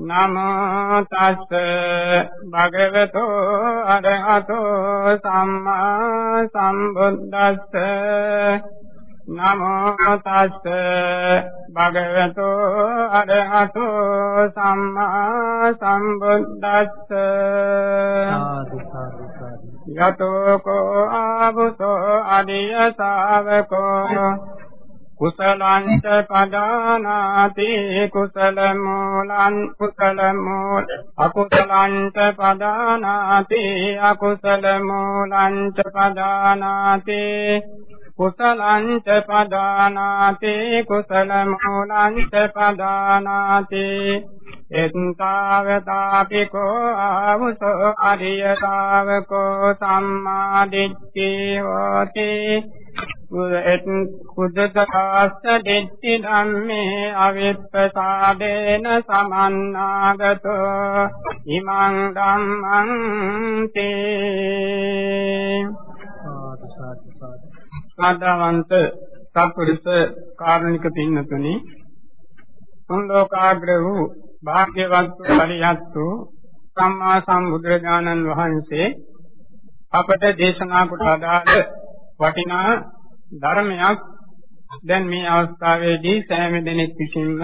නමෝ තස්ස භගවතෝ අරහතෝ සම්මා සම්බුද්දස්ස නමෝ තස්ස භගවතෝ අරහතෝ සම්මා සම්බුද්දස්ස යතෝ කෝ ආවුතෝ අරිය ශාවකෝ කුසලංච පදානාති කුසල මූලං කුසල මූල අකුසලංච පදානාති අකුසල මූලංච පදානාති කුසලංච පදානාති කුසල මූලංච පදානාති. එත්තාවතාපි කෝ ආවුසෝ අරිය ශාවකෝ සම්මා දිට්ඨි හෝති. කුදෙත් කුදදාස්ස දිට්ඨි ධම්මේ අවිප්පසාදේන සමන්නාගතෝ ඉමං ධම්මං තේ සාදවන්ත සත්පුරුෂ කාරුණික පින්නතුනි තුන් ලෝකාග්‍ර වූ භාග්‍යවත් පරියත්තු සම්මා සම්බුදුරජාණන් වහන්සේ අපට දේශනා කොට අදාළ වටිනා ධර්මයක් දැන් මේ අවස්ථාවේදී සෑම දෙනෙක් විසින්ම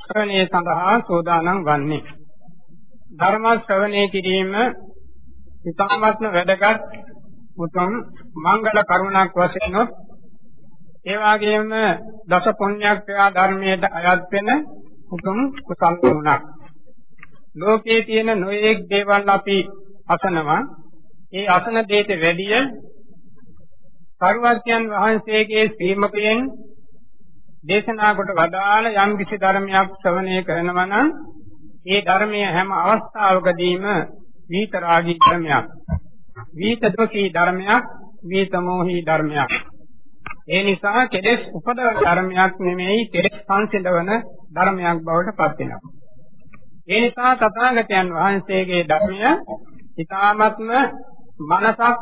ශ්‍රවණය සඳහා සෝදානම් වන්නේ ධර්ම ශ්‍රවණය කිරීම ඉතාමත්ම වැදගත් උතුම් මංගල කරුණක් වශයෙන් ඒ වගේම දස පුණ්‍යක්‍රියා ධර්මයට අයත් වෙන උතුම් කුසල් ගුණක්. ලෝකයේ තියෙන නොයේක් දේවල් අපි අසනවා. ඒ අසන දෙයට වැඩිය සර්වඥන් වහන්සේගේ ශ්‍රීමකයෙන් දේශනා කොට වදාළ යම් කිසි ධර්මයක් ශ්‍රවණය කරනවා නම් ඒ ධර්මයේ හැම අවස්ථාවකදීම විතරාගී ධර්මයක්. විත දෝෂී ධර්මයක්, විත මොහි ධර්මයක්. ඒ නිසා කෙලෙස් උපදවන ධර්මයක් නෙමෙයි කෙලෙස් සංසිඳවන ධර්මයක් බවට පත් වෙනවා. ඒ නිසා තථාගතයන් වහන්සේගේ ධර්මය ඊ타ත්ම මනසක්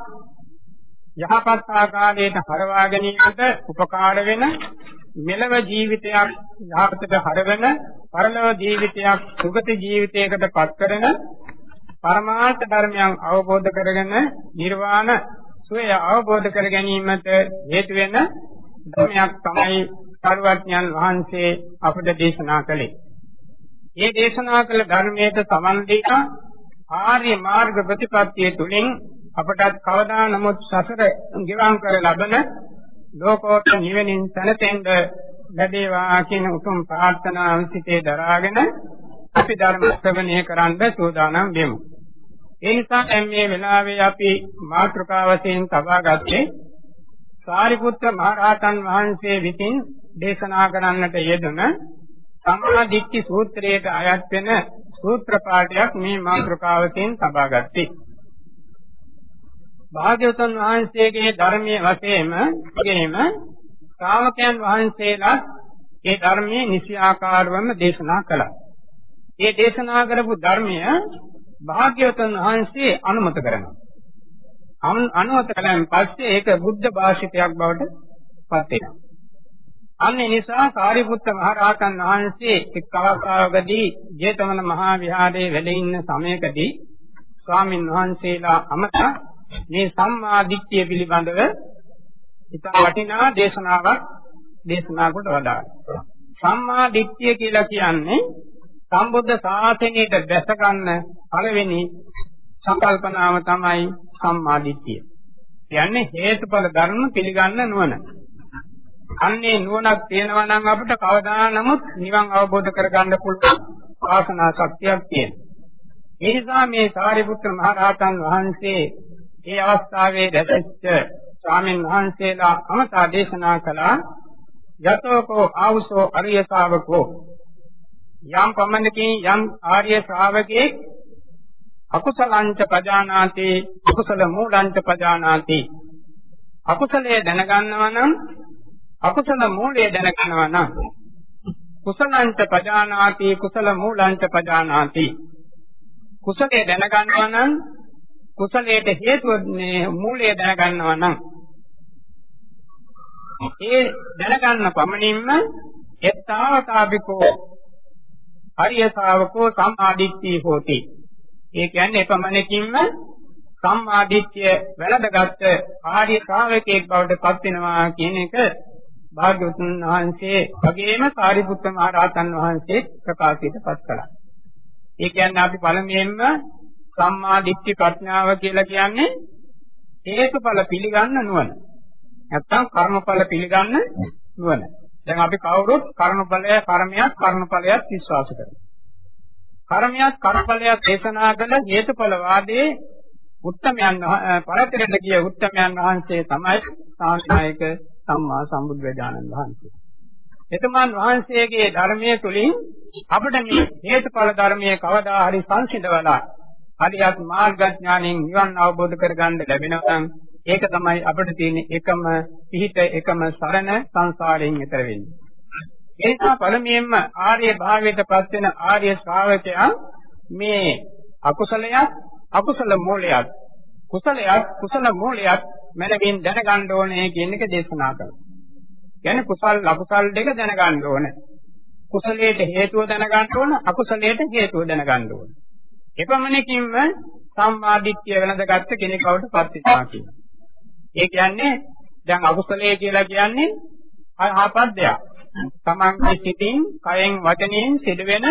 යහපත් ආකාරයට හරවා ගැනීමට උපකාර වෙන මෙලව ජීවිතයක් යහපතට හරවන පරලොව ජීවිතයක් සුගති ජීවිතයකට පත් කරන පරමාර්ථ ධර්මයන් අවබෝධ කරගෙන නිර්වාණ සුවය අවබෝධ කර ගැනීමට හේතු වෙන ධර්මයක් තමයි සර්වඥන් වහන්සේ අපට දේශනා කළේ. මේ දේශනා කළ ධර්මයට සමන් දීලා ආර්ය මාර්ග ප්‍රතිපත්තිය තුලින් අපට කවදා නමුත් සසර ගෙවම් කර ලබන ලෝකෝත්තර නිවෙනින් සැනසෙන්න ලැබේවා කියන උතුම් ප්‍රාර්ථනාව සිටේ දරාගෙන අපි ධර්ම ශ්‍රවණය කරන්න සූදානම් වෙමු. ඒ නිසා දැන් මේ වෙලාවේ අපි මාතෘකා වශයෙන් තබා ගත්තේ සාරිපුත්‍ර මහරහතන් වහන්සේ විසින් දේශනා කරන්නට යෙදුන සම්මා දිට්ඨි සූත්‍රයට අයත් වෙන සූත්‍ර පාඨයක් මේ මාතෘකාවකින් තබා ගත්තේ. භාග්‍යවතුන් වහන්සේගේ ධර්මයේ වශයෙන්ම ගෙම ශ්‍රාවකයන් වහන්සේලා ඒ ධර්මයේ නිසි ආකාරවම දේශනා කළා. ඒ දේශනා කරපු ධර්මය භාග්‍යවතුන් වහන්සේ අනුමත කරනවා. අනුමත කළාන් පස්සේ ඒක බුද්ධ භාෂිතයක් බවට පත් වෙනවා. අන්න ඒ නිසා සාරිපුත්ත මහ රහතන් වහන්සේ එක් අවස්ථාවකදී ජේතවන මහා විහාරයේ වැඩ ඉන්න සමයකදී ස්වාමින් වහන්සේලා අමත මේ සම්මා දිට්ඨිය පිළිබඳව ඉතා වටිනා දේශනාවක් දේශනා කොට වදාළා. සම්මා දිට්ඨිය කියලා කියන්නේ සම්බුද්ධ ශාසනයට දැස ගන්න පළවෙනි සංකල්පනාව තමයි සම්මාදිට්ඨිය. කියන්නේ හේතුඵල ධර්ම පිළිගන්න නුවණ. අන්නේ නුවණක් තියෙනවා නම් අපිට කවදා නමුත් නිවන් අවබෝධ කරගන්න පුළුවන් වාසනා ශක්තියක් තියෙනවා. ඒ නිසා මේ සාරිපුත්‍ර මහ රහතන් වහන්සේ මේ අවස්ථාවේ දැසෙච්ච ස්වාමීන් වහන්සේලා අමතා දේශනා කළා යතෝකෝ ආවුසෝ අරිය ශාවකෝ යම් පමණකින් යම් ආර්ය ශ්‍රාවකෙක් අකුසලංච පජානාති අකුසල මූලංච පජානාති. අකුසලයේ දැනගන්නවා නම් අකුසල මූලයේ දැනගන්නවා නම් කුසලංච පජානාති කුසල මූලංච පජානාති. කුසලයේ දැනගන්නවා නම් කුසලයට හේතුව මූලය දැනගන්නවා නම් ඒ දැනගන්න පමණින්ම එත්තාවතාபிකෝ හරිය ශාවකෝ සම්මාදිට්ඨිය හෝති. ඒ කියන්නේ එපමණකින්ම සම්මාදිට්ඨිය වැළඳගත් ආර්ය ශ්‍රාවකයෙක් බවට පත් වෙනවා කියන එක භාග්‍යවතුන් වහන්සේ වගේම සාරිපුත්ත මහ රහතන් වහන්සේ ප්‍රකාශයට පත් කළා. ඒ කියන්නේ අපි පළමුවෙන්ම සම්මා දිට්ඨි ප්‍රඥාව කියලා කියන්නේ හේතුඵල පිළිගන්න නුවණ. නැත්තම් කර්මඵල පිළිගන්න නුවණ. දැන් අපි කවුරුත් කර්මඵලය, කර්මයක්, කර්මඵලයක් විශ්වාස කරනවා. කර්මයක්, කර්මඵලයක් දේශනා කළ හේතුඵල වාදයේ උත්තමයන් පරතරට ගිය උත්තමයන් වහන්සේ තමයි සාන්තිනායක සම්මා සම්බුද්ධජානන් වහන්සේ. එතුමන් වහන්සේගේ ධර්මයේ තුලින් අපිට මේ හේතුඵල ධර්මයේ කවදා හරි සංසිඳවලා හරියට මාර්ගඥාණයෙන් නිවන් අවබෝධ කරගන්න ලැබෙනවා නම් ඒක තමයි අපිට තියෙන එකම පිහිට එකම සරණ සංසාරයෙන් එතර වෙන්නේ. ඒ නිසා පළමුවෙන්ම ආර්ය භාවයට පත් වෙන ආර්ය ශ්‍රාවකයා මේ අකුසලයක් අකුසල මූලයක් කුසලයක් කුසල මූලයක් මනමින් දැනගන්න ඕනේ කියන එක දේශනා කළා. කියන්නේ කුසල් අකුසල් දෙක දැනගන්න ඕනේ. කුසලයට හේතුව දැනගන්න ඕන අකුසලයට හේතුව දැනගන්න ඕන. එපමණකින්ම සම්මාදිට්ඨිය වෙනදගත්ත කෙනෙක් බවට පත් වෙනවා කියනවා. ඒ කියන්නේ දැන් අකුසලයේ කියලා කියන්නේ ආපත් දෙයක්. තමන්ගේ සිතින්, කයෙන්, වචනයෙන් සිදුවෙන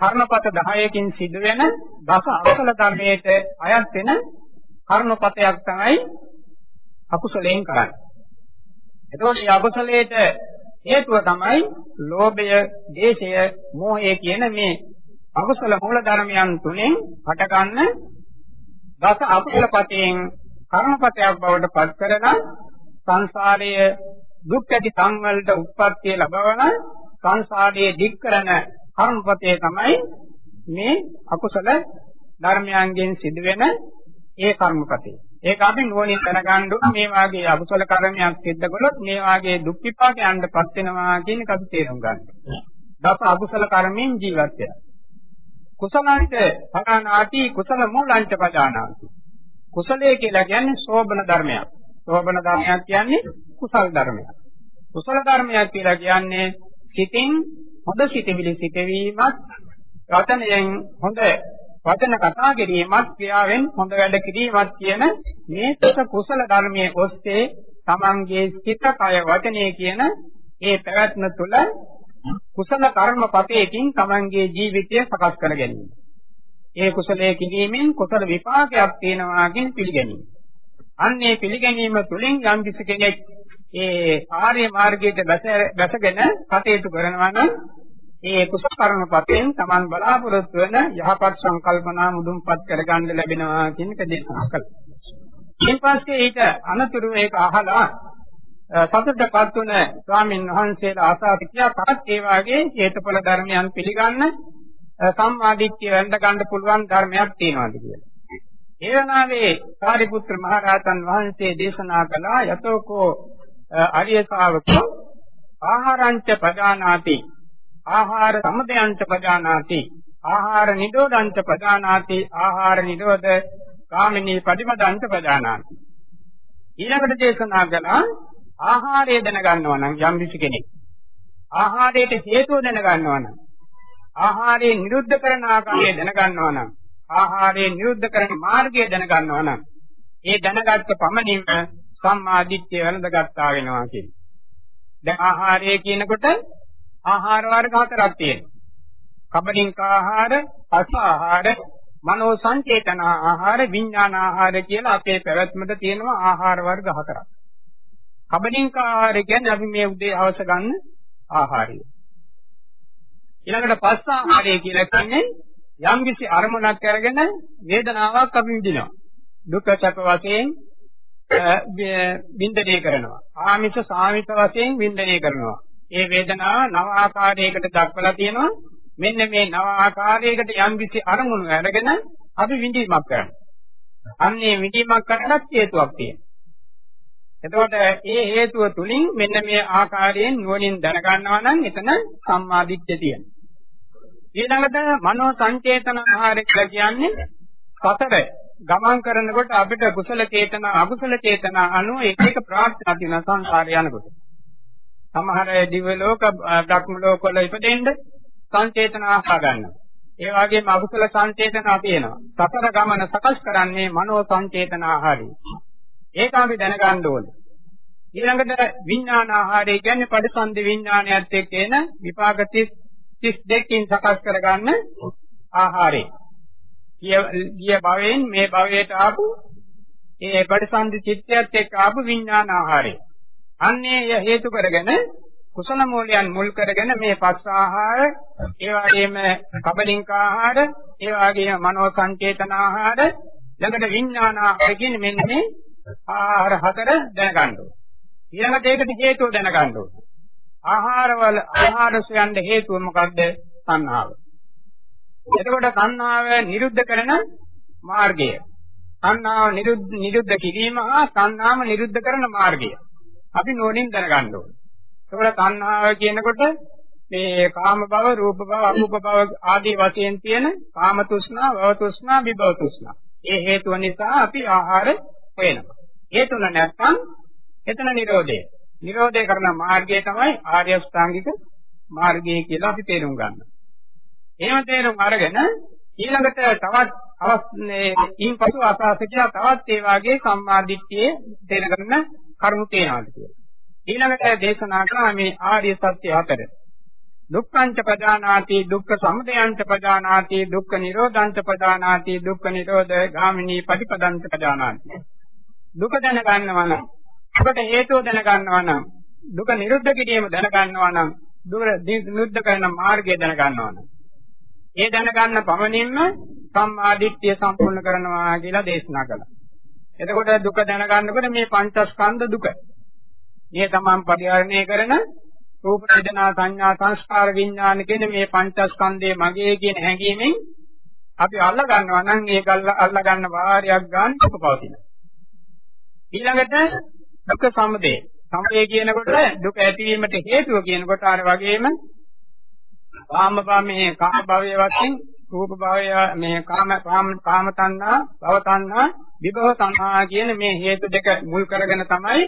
කර්මපත 10කින් සිදුවෙන දස අකුසල ධර්මයට අයත් වෙන කර්මපතයක් තමයි අකුසලයෙන් කරන්නේ. එතකොට මේ අකුසලයට හේතුව තමයි ලෝභය, දේශය, මෝහය කියන මේ අකුසල මූල ධර්මයන් තුනෙන් හටගන්න දස අකුසල පතෙන් කර්මපතයක් බවට පත් කරන සංසාරයේ දුක් ඇති සංවලට උත්පත්ති ලැබවන සංසාරයේ දික් කරන කර්මපතේ තමයි මේ අකුසල ධර්මයන්ගෙන් සිදුවෙන ඒ කර්මපතේ. ඒක අපි නුවණින් දැනගන්න ඕනේ මේ වාගේ අකුසල කර්මයක් සිද්ධ කළොත් මේ වාගේ දුක් විපාකයන්ටපත් වෙනවා කියන එක අපි තේරුම් ගන්න. දස අකුසල කර්මෙන් ජීවත් වෙනවා. කුසලංච පදානාති කුසල මූලංච පදානාති. කුසලයේ කියලා කියන්නේ සෝබන ධර්මයක්. සෝබන ධර්මයක් කියන්නේ කුසල ධර්මයක්. කුසල ධර්මයක් කියලා කියන්නේ සිතින් හොඳ සිතවිලි සිටවීමත් වචනයෙන් හොඳ වචන කතා කිරීමත් ක්‍රියාවෙන් හොඳ වැඩ කිරීමත් කියන මේ සස කුසල ධර්මයේ ඔස්සේ තමන්ගේ සිත කය වචනය කියන ඒ පැවැත්ම තුළ කුසල කර්ම පතේකින් තමන්ගේ ජීවිතය සකස් කර ගැනීම. ඒ කුසලයේ කිරීමෙන් කුසල විපාකයක් තියෙනවා කියන පිළිගැනීම. අන්නේ පිළිගැනීම තුළින් යම් කිසි කෙනෙක් ඒ ආර්ය මාර්ගයට බැසගෙන කටයුතු කරනවා නම් ඒ කුසල කර්ම පතෙන් Taman බලාපොරොත්තු වෙන යහපත් සංකල්පනා මුදුන්පත් කරගන්න ලැබෙනවා කියන එක දේශනා කළා. ඊට පස්සේ ඊට අනතුරු ඒක අහලා සතුටටපත් වුණ ස්වාමීන් වහන්සේලා ආසා පිටියා පහත් ඒ වාගේ හේතුඵල ධර්මයන් පිළිගන්න සම්මාදිට්ඨිය වෙන්න ගන්න පුළුවන් ධර්මයක් තියෙනවාද කියලා. ඒ වනාවේ සාරිපුත්‍ර මහරහතන් වහන්සේ දේශනා කළා යතෝකෝ අරිය ශාවකෝ ආහාරංච පජානාති ආහාර සම්පදයන්ච පජානාති ආහාර නිරෝධංච පජානාති ආහාර නිරෝධ කාමිනී පටිමදංච පජානාති. ඊළඟට දේශනා කළා ආහාරය දැනගන්නවා නම් යම් කිසි කෙනෙක් ආහාරයට හේතුව දැනගන්නවා නම් ආහාරය නිරුද්ධ කරන ආකාරය දැනගන්නවා නම් ආහාරය නිරුද්ධ කරන මාර්ගය දැනගන්නවා නම් ඒ දැනගත්ත පමණින්ම සම්මා දිට්ඨිය වෙනදගත්තා වෙනවා කියන්නේ. දැන් ආහාරය කියනකොට ආහාර වර්ග හතරක් තියෙනවා. කබලින්ක ආහාර, පස ආහාර, මනෝ සංචේතන ආහාර, විඥාන ආහාර කියලා අපේ පැවැත්මට තියෙනවා ආහාර වර්ග හතරක්. කබලින්ක ආහාර කියන්නේ අපි මේ උදේ හවස ගන්න ආහාරය. ඊළඟට පස්ස ආහාරය කියලා කියන්නේ යම්කිසි අරමුණක් අරගෙන වේදනාවක් අපි විඳිනවා. දුක සැප වශයෙන් වින්දනය කරනවා. ආමිෂ සාමිත වශයෙන් වින්දනය කරනවා. ඒ වේදනාව නව ආකාරයකට දක්වලා තියෙනවා. මෙන්න මේ නව ආකාරයකට යම්කිසි අරමුණු අරගෙන අපි විඳීමක් කරනවා. අන්නේ විඳීමක් කරන්නත් හේතුවක් තියෙනවා. එතකොට ඒ හේතුව තුලින් මෙන්න මේ ආකාරයෙන් නුවණින් දැනගන්නවා නම් එතන සම්මාදිට්ඨිය තියෙනවා. ඊළඟට මනෝ සංචේතන ආහාර කියලා කියන්නේ සතර ගමන් කරනකොට අපිට කුසල චේතන අකුසල චේතන අනුව එක එක ප්‍රාර්ථනා තියෙන සංසාරය යනකොට. සමහර දිව්‍ය ලෝක, ධක්ම ලෝක වල ඉපදෙන්න, සංචේතන ආහා ගන්නවා. ඒ වගේම අකුසල සංචේතන තියෙනවා. සතර ගමන සකස් කරන්නේ මනෝ සංචේතන ආහාරය. ඒක අපි දැනගන්න ඕනේ. ඊළඟට විඥාන ආහාරය කියන්නේ පරිසන්දි විඥානයත් එක්ක එන විපාක 32කින් සකස් කරගන්න ආහාරය. ගිය භවයෙන් මේ භවයට ආපු ඒ පරිසන්දි චිත්තයත් එක්ක ආපු විඥාන ආහාරය. අන්නේ හේතු කරගෙන කුසල මූලයන් මුල් කරගෙන මේ පස් ආහාර ඒ වගේම කබලින්ක ආහාර ඒ වගේම මනෝ සංචේතන ආහාර ළඟට විඥාන ආහාර කියන්නේ මෙන්න මේ ආහාර හතර දැනගන්න ඕනේ. ඊළඟට ඒකට හේතුව දැනගන්න ඕනේ. ආහාරවල ආහාර සොයන්න හේතුව මොකක්ද? සංහාව. එතකොට සංහාව නිරුද්ධ කරන මාර්ගය. සංහාව නිරුද්ධ නිරුද්ධ කිරීම හා සංහාව නිරුද්ධ කරන මාර්ගය. අපි නෝනින් දැනගන්න ඕනේ. එතකොට සංහාව කියනකොට මේ කාම භව, රූප භව, අරූප භව ආදී වශයෙන් තියෙන කාම තෘෂ්ණා, භව තෘෂ්ණා, විභව තෘෂ්ණා. ඒ හේතුව නිසා අපි ආහාර හොයනවා. ඒ තුන නැත්නම් එතන නිරෝධය. නිරෝධය කරන මාර්ගය තමයි ආර්ය අෂ්ටාංගික මාර්ගය කියලා අපි තේරුම් ගන්න. එහෙම තේරුම් අරගෙන ඊළඟට තවත් අවස්නේ ඊපසු අසාසිකිය තවත් ඒ වාගේ සම්මාදිට්ඨියේ තේරගන්න කරුණු තේනවා කියලා. ඊළඟට දේශනා කරා මේ ආර්ය සත්‍ය හතර. දුක්ඛංච පජානාති දුක්ඛ සමුදයංච පජානාති දුක්ඛ නිරෝධංච පජානාති දුක්ඛ නිරෝධ ගාමිනී පටිපදංච පජානාති දුක දැනගන්නවා නම් දුකට හේතුව දැනගන්නවා නම් දුක නිරුද්ධ කිරීම දැනගන්නවා නම් දුක නිරුද්ධ කරන මාර්ගය දැනගන්නවා නම් ඒ දැනගන්න පමණින්ම සම්මාදිට්ඨිය සම්පූර්ණ කරනවා කියලා දේශනා කළා. එතකොට දුක දැනගන්නකොට මේ පංචස්කන්ධ දුක. මේ තමන් පරිහරණය කරන රූප වේදනා සංඥා සංස්කාර විඥාන කියන මේ පංචස්කන්ධය මගේ කියන හැඟීමෙන් අපි අල්ල ගන්නවා නම් ඒක අල්ල ගන්න වාරයක් ගන්න උපපවතිනවා. ඊළඟට දුක්ඛ සමුදය. සමුදය කියනකොට දුක ඇතිවීමට හේතුව කියනකොට අර වගේම කාම භවයේ කාම භවයේ වශයෙන් රූප භවය මේ කාම කාම තණ්හා භව තණ්හා විභව තණ්හා කියන මේ හේතු දෙක මුල් කරගෙන තමයි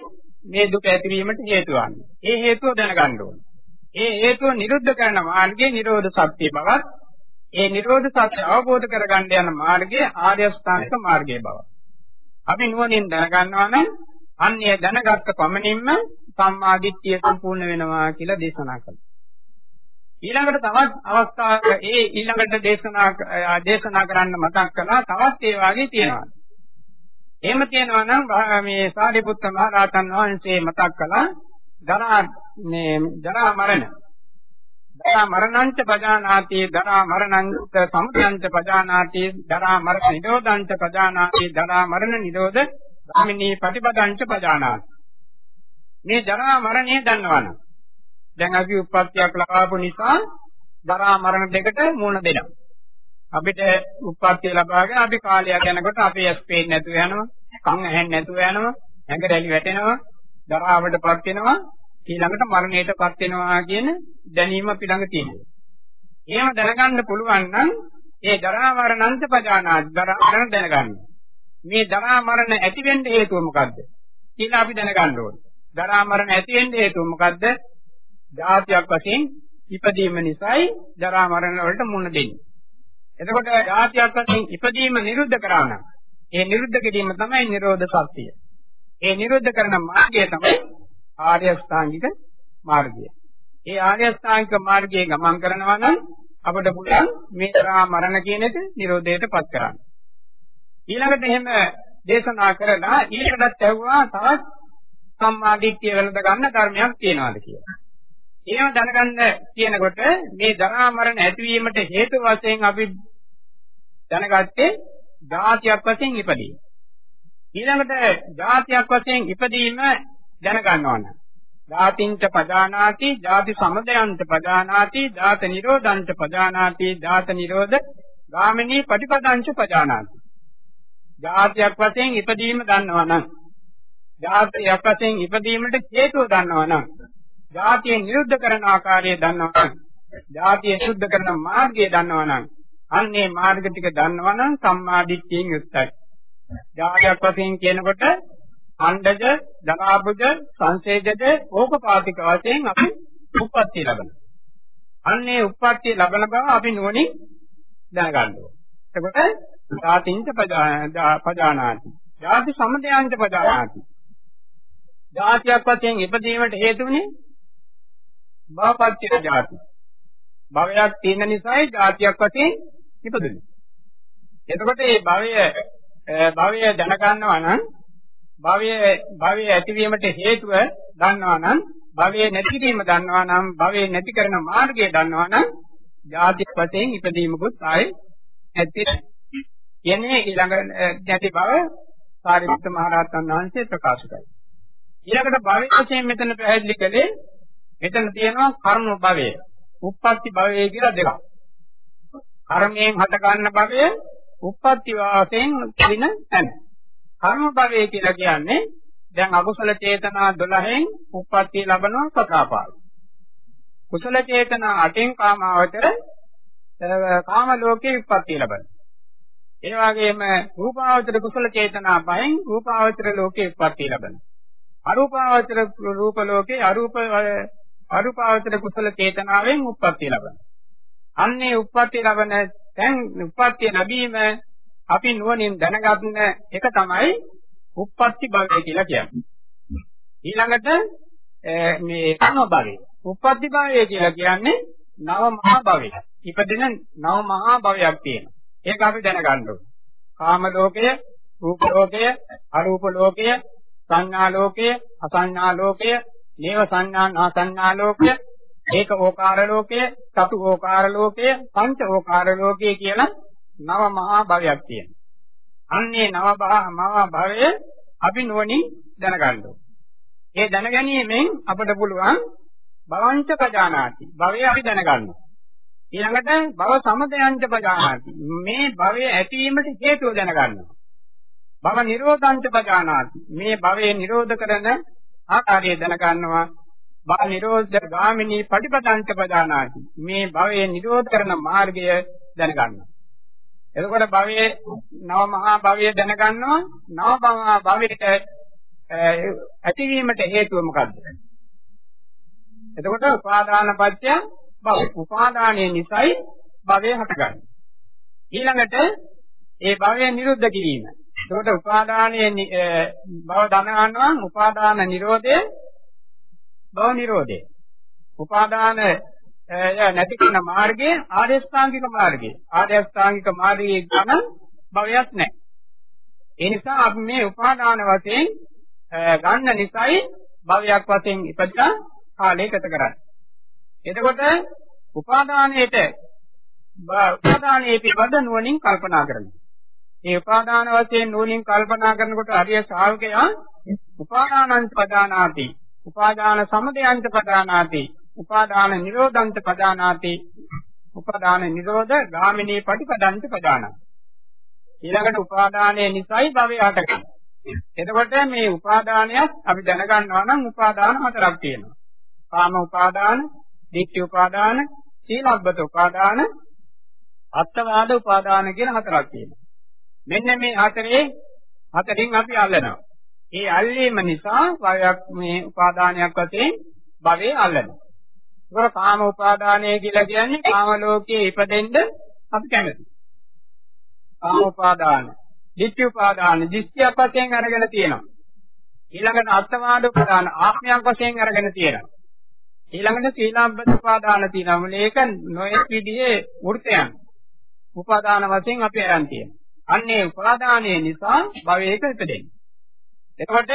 මේ දුක ඇතිවීමට හේතු වන්නේ. ඒ හේතුව දැනගන්න ඕනේ. ඒ හේතුව නිරුද්ධ කරන මාර්ගයේ නිරෝධ සත්‍ය බවත් ඒ නිරෝධ සත්‍ය අවබෝධ කරගන්න යන මාර්ගයේ ආර්ය අෂ්ටාංගික මාර්ගයේ බව. අපි නුවණින් දැනගන්නවා නම් අන්නේ දැනගත්ත පමණින්ම සම්මා දිට්ඨිය සම්පූර්ණ වෙනවා කියලා දේශනා කළා. ඊළඟට තවත් අවස්ථාවක ඒ ඊළඟට දේශනා දේශනා කරන්න මතක් කළා තවත් ඒ වාගේ තියෙනවා. එහෙම තියෙනවා නම් මේ සාරිපුත්ත මහ රහතන් වහන්සේ මතක් කළා දරා මේ දරා මරණ දරා මරණංච පජානාති දරා මරණංච සමුදයංච පජානාති දරා මරණ නිරෝධංච පජානාති දරා මරණ නිරෝධ ගාමිනී ප්‍රතිපදංච පජානාති. මේ ජරා මරණය දන්නවනම් දැන් අපි උප්පත්තියක් ලබාපු නිසා ජරා මරණ දෙකට මුහුණ දෙනවා. අපිට උප්පත්තිය ලබාගෙන අපි කාලයක් යනකොට අපේ ඇස් පේන්නේ නැතුව යනවා කන් ඇහෙන්නේ නැතුව යනවා ඇඟ රැලි වැටෙනවා දරාවටපත් වෙනවා. ඊළඟට මරණයටපත් වෙනවා කියන දැනීම අපි ළඟ තියෙනවා. එහෙම දැනගන්න පුළුවන් නම් ඒ ජරා මරණන්ත පජානාත් ජරා මරණ දැනගන්න. මේ ජරා මරණ ඇති වෙන්න හේතුව මොකද්ද? කියලා අපි දැනගන්න ඕනේ. ජරා මරණ ඇති වෙන්න හේතුව මොකද්ද? ජාතියක් වශයෙන් ඉපදීම නිසායි ජරා මරණ වලට මුහුණ දෙන්නේ. එතකොට ජාතියක් වශයෙන් ඉපදීම නිරුද්ධ කරා නම් ඒ නිරුද්ධ කිරීම තමයි නිරෝධ සත්‍යය. ඒ නිරුද්ධ කරන මාර්ගය තමයි ආර්ය අෂ්ටාංගික මාර්ගය. ඒ ආර්ය අෂ්ටාංගික මාර්ගයේ ගමන් කරනවා නම් අපිට පුළුවන් මේ තරහා මරණ කියන එක නිරෝධයටපත් කරන්න. ඊළඟට එහෙම දේශනා කරලා ඊළඟටත් ඇහුවා තවත් සම්මාදිට්ඨිය වෙනද ගන්න ධර්මයක් තියනවාද කියලා. එහෙම දැනගන්න කියනකොට මේ ජරා මරණ ඇතිවීමට හේතු වශයෙන් අපි දැනගත්තේ ධාතියක් වශයෙන් ඉපදීම. ඊළඟට ධාතියක් වශයෙන් ඉපදීම දැනගන්නවා නම්. ධාතිංච පදානාති ධාති සමුදයන්ච පදානාති ධාත නිරෝධංච පදානාති ධාත නිරෝධ ගාමිනී පටිපදංච පදානාති. ධාතියක් වශයෙන් ඉපදීම දන්නවා නම්. ධාතියක් වශයෙන් ඉපදීමට හේතුව දන්නවා නම්. ධාතිය නිරුද්ධ කරන ආකාරය දන්නවා නම්. ධාතිය සුද්ධ කරන මාර්ගය දන්නවා නම්. අන්නේ මාර්ග ටික දන්නවා නම් සම්මා දිට්ඨියෙන් යුක්තයි. ධාතියක් වශයෙන් කියනකොට අණ්ඩජ, දනාබුජ, සංසේජජ, ඕපපාතික වශයෙන් අපි උප්පත්ති ලබනවා. අන්නේ උප්පත්තිය ලබන බව අපි නුවණින් දැනගන්න ඕනේ. එතකොට ධාතිංච පජානාති. ධාති සමුදයංච පජානාති. ධාතියක් වශයෙන් ඉපදීමට හේතුුනේ භවපත්‍ය ධාති. භවයක් තියෙන නිසායි ධාතියක් වශයෙන් ඉපදුනේ. එතකොට මේ භවය භවය දැනගන්නවා නම් භවය භවය ඇතිවීමට හේතුව දන්නවා නම් භවයේ නැතිවීම දන්නවා නම් භවයේ නැති කරන මාර්ගය දන්නවා නම් ජාති වශයෙන් ඉපදීමකුත් ආයේ ඇති කියන්නේ ඊළඟ නැති බව සාරිපුත්ත මහ රහතන් වහන්සේ ප්‍රකාශ කළා. ඊළඟට භවය වශයෙන් මෙතන පැහැදිලි කළේ මෙතන තියෙනවා කර්ම භවය, උප්පත්ති භවය කියලා දෙකක්. කර්මයෙන් හට ගන්න භවය, උප්පත්ති වාසයෙන් කියන තැන. කර්ම භවය කියලා කියන්නේ දැන් අකුසල චේතනා 12න් උප්පත්ති ලැබනවා සතරපාල. කුසල චේතනා 8න් කාමාවචර කාම ලෝකේ උප්පත්ති ලැබෙනවා. ඒ වගේම රූපාවචර කුසල චේතනා 5න් රූපාවචර ලෝකේ උප්පත්ති ලැබෙනවා. අරූපාවචර රූප ලෝකේ අරූප අරූපාවචර කුසල චේතනාවෙන් උප්පත්ති ලැබෙනවා. අන්නේ උප්පත්ති ලැබෙන දැන් උප්පත්ති ලැබීම අපි නුවණින් දැනගන්න එක තමයි උප්පත්ති භවය කියලා කියන්නේ. ඊළඟට මේ කන භවය. උප්පත්ති භවය කියලා කියන්නේ නව මහා භවය. ඉපදෙන නව මහා භවයක් තියෙනවා. ඒක අපි දැනගන්න ඕනේ. කාම ලෝකය, රූප ලෝකය, අරූප ලෝකය, සංඥා ලෝකය, අසංඥා ලෝකය, නේව සංඥා නාසංඥා ලෝකය, ඒක ඕකාර ලෝකය, චතු ඕකාර ලෝකය, පංච ඕකාර ලෝකය කියලා නව මහා භවයක් තියෙනවා. අන්නේ නව මහා භවය අපි නුවණින් දැනගන්න ඕනේ. ඒ දැනගැනීමෙන් අපට පුළුවන් භවංච පජානාති. භවය අපි දැනගන්නවා. ඊළඟට භව සමුදයංච පජානාති. මේ භවය ඇතිවීමට හේතුව දැනගන්නවා. භව නිරෝධංච පජානාති. මේ භවය නිරෝධ කරන ආකාරය දැනගන්නවා. භව නිරෝධ ගාමිනී පටිපදංච පජානාති. මේ භවය නිරෝධ කරන මාර්ගය දැනගන්නවා. එතකොට භවයේ නව මහා භවය දැනගන්නවා නව මහා භවයට ඇතිවීමට හේතුව මොකද්ද? එතකොට උපාදාන පත්‍ය භව උපාදානයේ නිසයි භවය හටගන්නේ. ඊළඟට ඒ භවය නිරුද්ධ කිරීම. එතකොට උපාදානයේ භව දනවනවා උපාදාන නිරෝධය භව නිරෝධය. උපාදාන නැති කරන මාර්ගයේ ආර්ය ශ්‍රාංගික මාර්ගය. ආර්ය ශ්‍රාංගික මාර්ගයේ ගමන භවයක් නැහැ. ඒ නිසා අපි මේ උපාදාන වශයෙන් ගන්න නිසායි භවයක් වශයෙන් ඉපදලා කාලය ගත කරන්නේ. එතකොට උපාදානයේට උපාදානයේ පිටවද නුවණින් කල්පනා කරනවා. මේ උපාදාන වශයෙන් නුවණින් කල්පනා කරනකොට අරිය ශ්‍රාවකයා උපාදානං පදානාති. උපාදාන සමුදයං පදානාති. උපාදාන නිරෝධංච පදානාති උපාදාන නිරෝධ ගාමිනී පටිපදංච පදානාති ඊළඟට උපාදානයේ නිසයි භවය හටගන්නේ. එතකොට මේ උපාදානයක් අපි දැනගන්නවා නම් උපාදාන හතරක් තියෙනවා. කාම උපාදාන ditthi උපාදාන සීලබ්බත උපාදාන අත්වාද උපාදාන කියන හතරක් තියෙනවා. මෙන්න මේ හතරේ හතරින් අපි අල්ලනවා. ඒ අල්ලීම නිසා භවයක් මේ උපාදානයක් වශයෙන් භවයේ අල්ලනවා. ඒක කාම උපාදානය කියලා කියන්නේ කාම ලෝකයේ ඉපදෙන්න අපි කැමති. කාම උපාදාන, ditthi උපාදාන, දිස්ත්‍යක් වශයෙන් අරගෙන තියෙනවා. ඊළඟට අත්වාද උපාදාන, ආත්මයක් වශයෙන් අරගෙන තියෙනවා. ඊළඟට සීලාබ්බත උපාදාන තියෙනවා. මේක නොයෙක් විදිහේ වෘතයන්. උපාදාන වශයෙන් අපි අරන් තියෙනවා. අන්නේ උපාදානයේ නිසා භවයක ඉපදෙන්නේ. එතකොට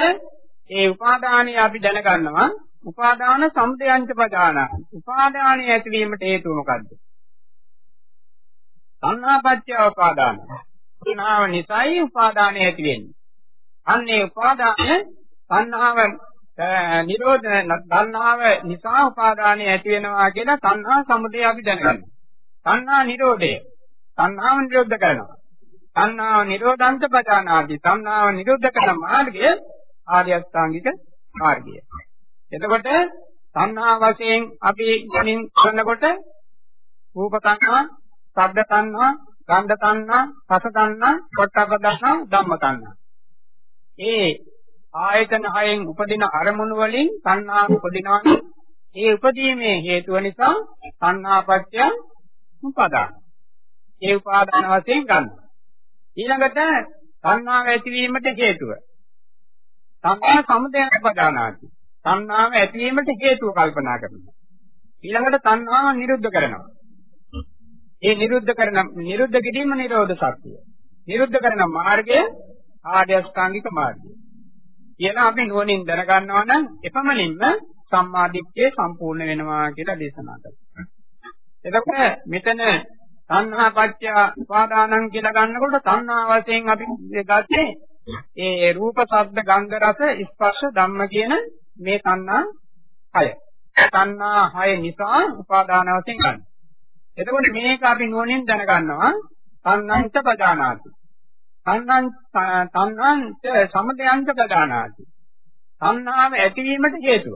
ඒ උපාදානිය අපි දැනගන්නවා උපාදාන සමුදයංච පදාන. උපාදානයේ ඇතිවීමට හේතුව මොකද්ද? සංහාපච්චය උපාදාන. සංහාව නිසායි උපාදානය ඇති වෙන්නේ. අන්නේ උපාදානය සංහාව නිරෝධ සංහාව නිසා උපාදානය ඇති වෙනවා කියලා සංහා සමුදය අපි දැනගන්නවා. සංහා නිරෝධය. සංහාව නිරෝධ කරනවා. සංහාව නිරෝධංච පදානාදී සංහාව නිරෝධ කරන මාර්ගය ආර්ය අෂ්ටාංගික මාර්ගය. එතකොට සංහා වශයෙන් අපි ගණන් කරනකොට රූප තණ්හා, ශබ්ද තණ්හා, ගන්ධ තණ්හා, රස තණ්හා, පොට්ටබ්බ තණ්හා, ධම්ම තණ්හා. ඒ ආයතන හයෙන් උපදින අරමුණු වලින් තණ්හා උපදිනවානේ. ඒ උපදීමේ හේතුව නිසා තණ්හාපත්‍ය උපාදාන. ඒ උපාදාන වශයෙන් ගන්න. ඊළඟට තණ්හාව ඇතිවීමට හේතුව. තණ්හා සමුදය උපාදානාති. තණ්හාව ඇතිවීමට හේතුව කල්පනා කරනවා. ඊළඟට තණ්හාව නිරුද්ධ කරනවා. ඒ නිරුද්ධ කරන නිරුද්ධ කිරීම නිරෝධ සත්‍යය. නිරුද්ධ කරන මාර්ගය ආර්ය අෂ්ටාංගික මාර්ගය. කියලා අපි නුවණින් දැනගන්නවා නම් එපමණින්ම සම්මාදිට්ඨිය සම්පූර්ණ වෙනවා කියලා දේශනා කරනවා. එතකොට මෙතන තණ්හා පත්‍ය උපාදානං කියලා ගන්නකොට තණ්හා වශයෙන් අපි ගත්තේ ඒ රූප, ශබ්ද, ගන්ධ, රස, ස්පර්ශ, ධම්ම කියන මේ තණ්හා හය. තණ්හා හය නිසා උපාදාන වශයෙන් ගන්න. එතකොට මේක අපි නුවණින් දැනගන්නවා තණ්හංච ප්‍රදානාති. තණ්හං තණ්හංච සමුදයංච ප්‍රදානාති. තණ්හාව ඇතිවීමට හේතුව.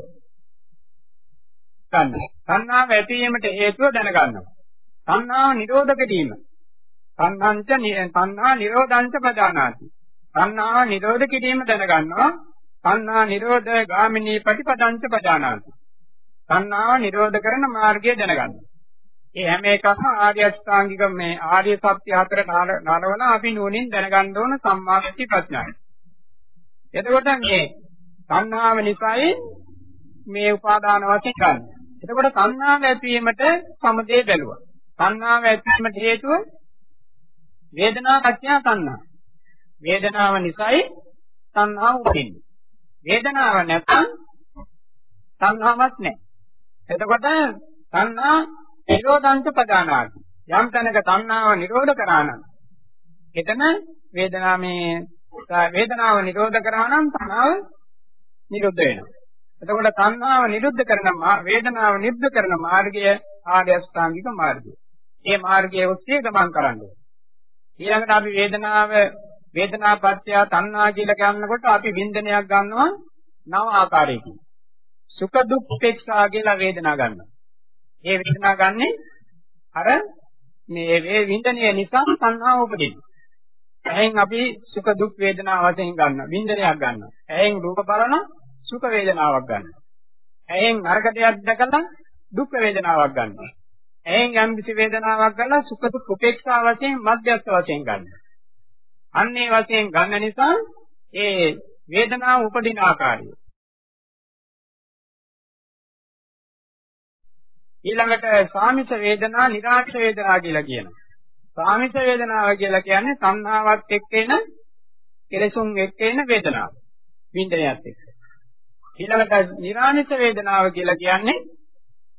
ගන්න. තණ්හාව ඇතිවීමට හේතුව දැනගන්නවා. තණ්හාව නිරෝධ කිරීම. තණ්හංච තණ්හා නිරෝධංච ප්‍රදානාති. තණ්හාව නිරෝධ කිරීම දැනගන්නවා. තණ්හා නිරෝධ ගාමිනී ප්‍රතිපදංච ප්‍රදානාති. තණ්හාව නිරෝධ කරන මාර්ගය දැනගන්නවා. ඒ හැම එකක්ම ආර්ය අෂ්ටාංගික මේ ආර්ය සත්‍ය හතර නරවන අපි නුවණින් දැනගන්න ඕන සම්මාදිට්ඨි ප්‍රඥායි. එතකොට මේ තණ්හාව නිසායි මේ උපාදාන වශයෙන් ගන්න. එතකොට තණ්හාව ඇතිවීමට සමුදේ බැලුවා. තණ්හාව ඇතිවීමට හේතුව වේදනා පත්‍ය තණ්හා. වේදනාව නිසායි තණ්හාව උපදින්නේ. වේදනාව නැත්නම් තණ්හාවක් නැහැ. එතකොට තණ්හා නිරෝධංච පදානාති. යම් තැනක තණ්හාව නිරෝධ කරා නම් එතන වේදනාමේ වේදනාව නිරෝධ කරා නම් තණ්හාව නිරුද්ධ වෙනවා. එතකොට තණ්හාව නිරුද්ධ කරන වේදනාව නිරුද්ධ කරන මාර්ගය ආර්ය අෂ්ටාංගික මාර්ගය. මේ මාර්ගයේ ඔස්සේ ගමන් කරන්න ඕනේ. ඊළඟට අපි වේදනාව වේදනාපත්‍ය තණ්හා කියලා කියනකොට අපි වින්දනයක් ගන්නවා නව ආකාරයකින්. සුඛ දුක් උපේක්ෂා කියලා වේදනා ගන්නවා. මේ වේදනා ගන්නෙ අර මේ වේ වින්දනය නිසා තණ්හාව උපදිනවා. එහෙන් අපි සුඛ දුක් වේදනා වශයෙන් ගන්නවා. වින්දනයක් ගන්නවා. එහෙන් රූප බලන සුඛ වේදනාවක් ගන්නවා. එහෙන් නරක දෙයක් දැකලා දුක් වේදනාවක් ගන්නවා. එහෙන් යම් කිසි වේදනාවක් ගන්නවා සුඛ දුක් උපේක්ෂා වශයෙන් මධ්‍යස්ථ වශයෙන් ගන්නවා. අන්නේ වශයෙන් ගන්න නිසා ඒ වේදනාව උපදින ආකාරය ඊළඟට සාමිත වේදනා, නිරාශ වේදනා කියලා කියනවා. සාමිත වේදනාව කියලා කියන්නේ සංහාවත් එක්ක එන කෙලසුන් එක්ක එන වේදනාව. විඳනයත් එක්ක. ඊළඟට නිරාමිත වේදනාව කියලා කියන්නේ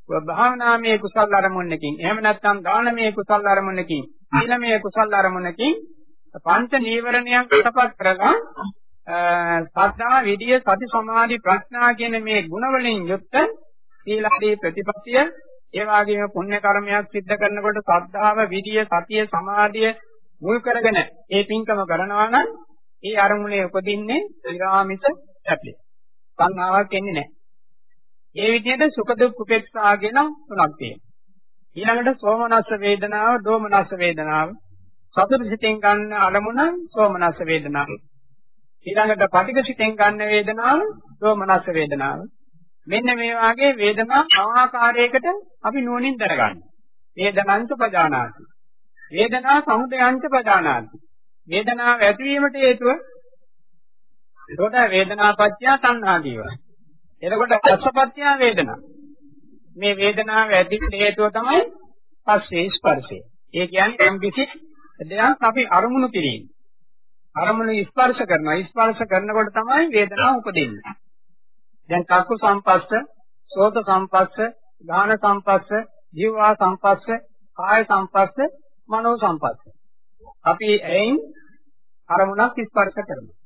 භාවනාමය කුසල අරමුණකින් එහෙම නැත්නම් දානමය කුසල අරමුණකින් සීලමය කුසල අරමුණකින් පංච නීවරණයන් පිටපත් කරලා සද්ධා විදිය සති සමාධි ප්‍රඥා කියන මේ ගුණ වලින් යුක්ත සීලාදී ප්‍රතිපත්තිය ඒ වගේම පුණ්‍ය කර්මයක් සිද්ධ කරනකොට ශ්‍රද්ධාව, විරිය, සතිය, සමාධිය මුල් කරගෙන ඒ පින්කම කරනවා නම් ඒ අරමුණේ උපදින්නේ ඊරාමිත සැපේ. සංහාවක් එන්නේ නැහැ. ඒ විදිහට සුඛ දුක් උපේක්ෂා කියන තුනක් තියෙනවා. ඊළඟට සෝමනස්ස වේදනාව, දෝමනස්ස වේදනාව, සතර සිතෙන් ගන්න අරමුණ සෝමනස්ස වේදනාව. ඊළඟට පටිඝ සිතෙන් ගන්න වේදනාව, දෝමනස්ස වේදනාව. මෙන්න මේ වාගේ වේදනා ආකාරයකට අපි නුවණින් දරගන්න. වේදනංච පජානාති. වේදනා සමුදයංච පජානාති. වේදනාව ඇතිවීමට හේතුව එතකොට වේදනාපත්‍ය සංහා කියනවා. එතකොට පස්සපත්‍ය වේදනා. මේ වේදනාව ඇතිවෙන්න හේතුව තමයි පස්සේ ස්පර්ශය. ඒ කියන්නේ යම්කිසි දෙයක් අපි අරමුණු කිරීම. අරමුණු ස්පර්ශ කරනවා. ස්පර්ශ කරනකොට තමයි වේදනාව උපදින්නේ. දැන් චක්කු සංපස්ස, සෝත සංපස්ස, ගාහන සංපස්ස, ජීවා සංපස්ස, කාය සංපස්ස, මනෝ සංපස්ස. අපි එයින් අරමුණක් ස්පර්ශ කරනවා.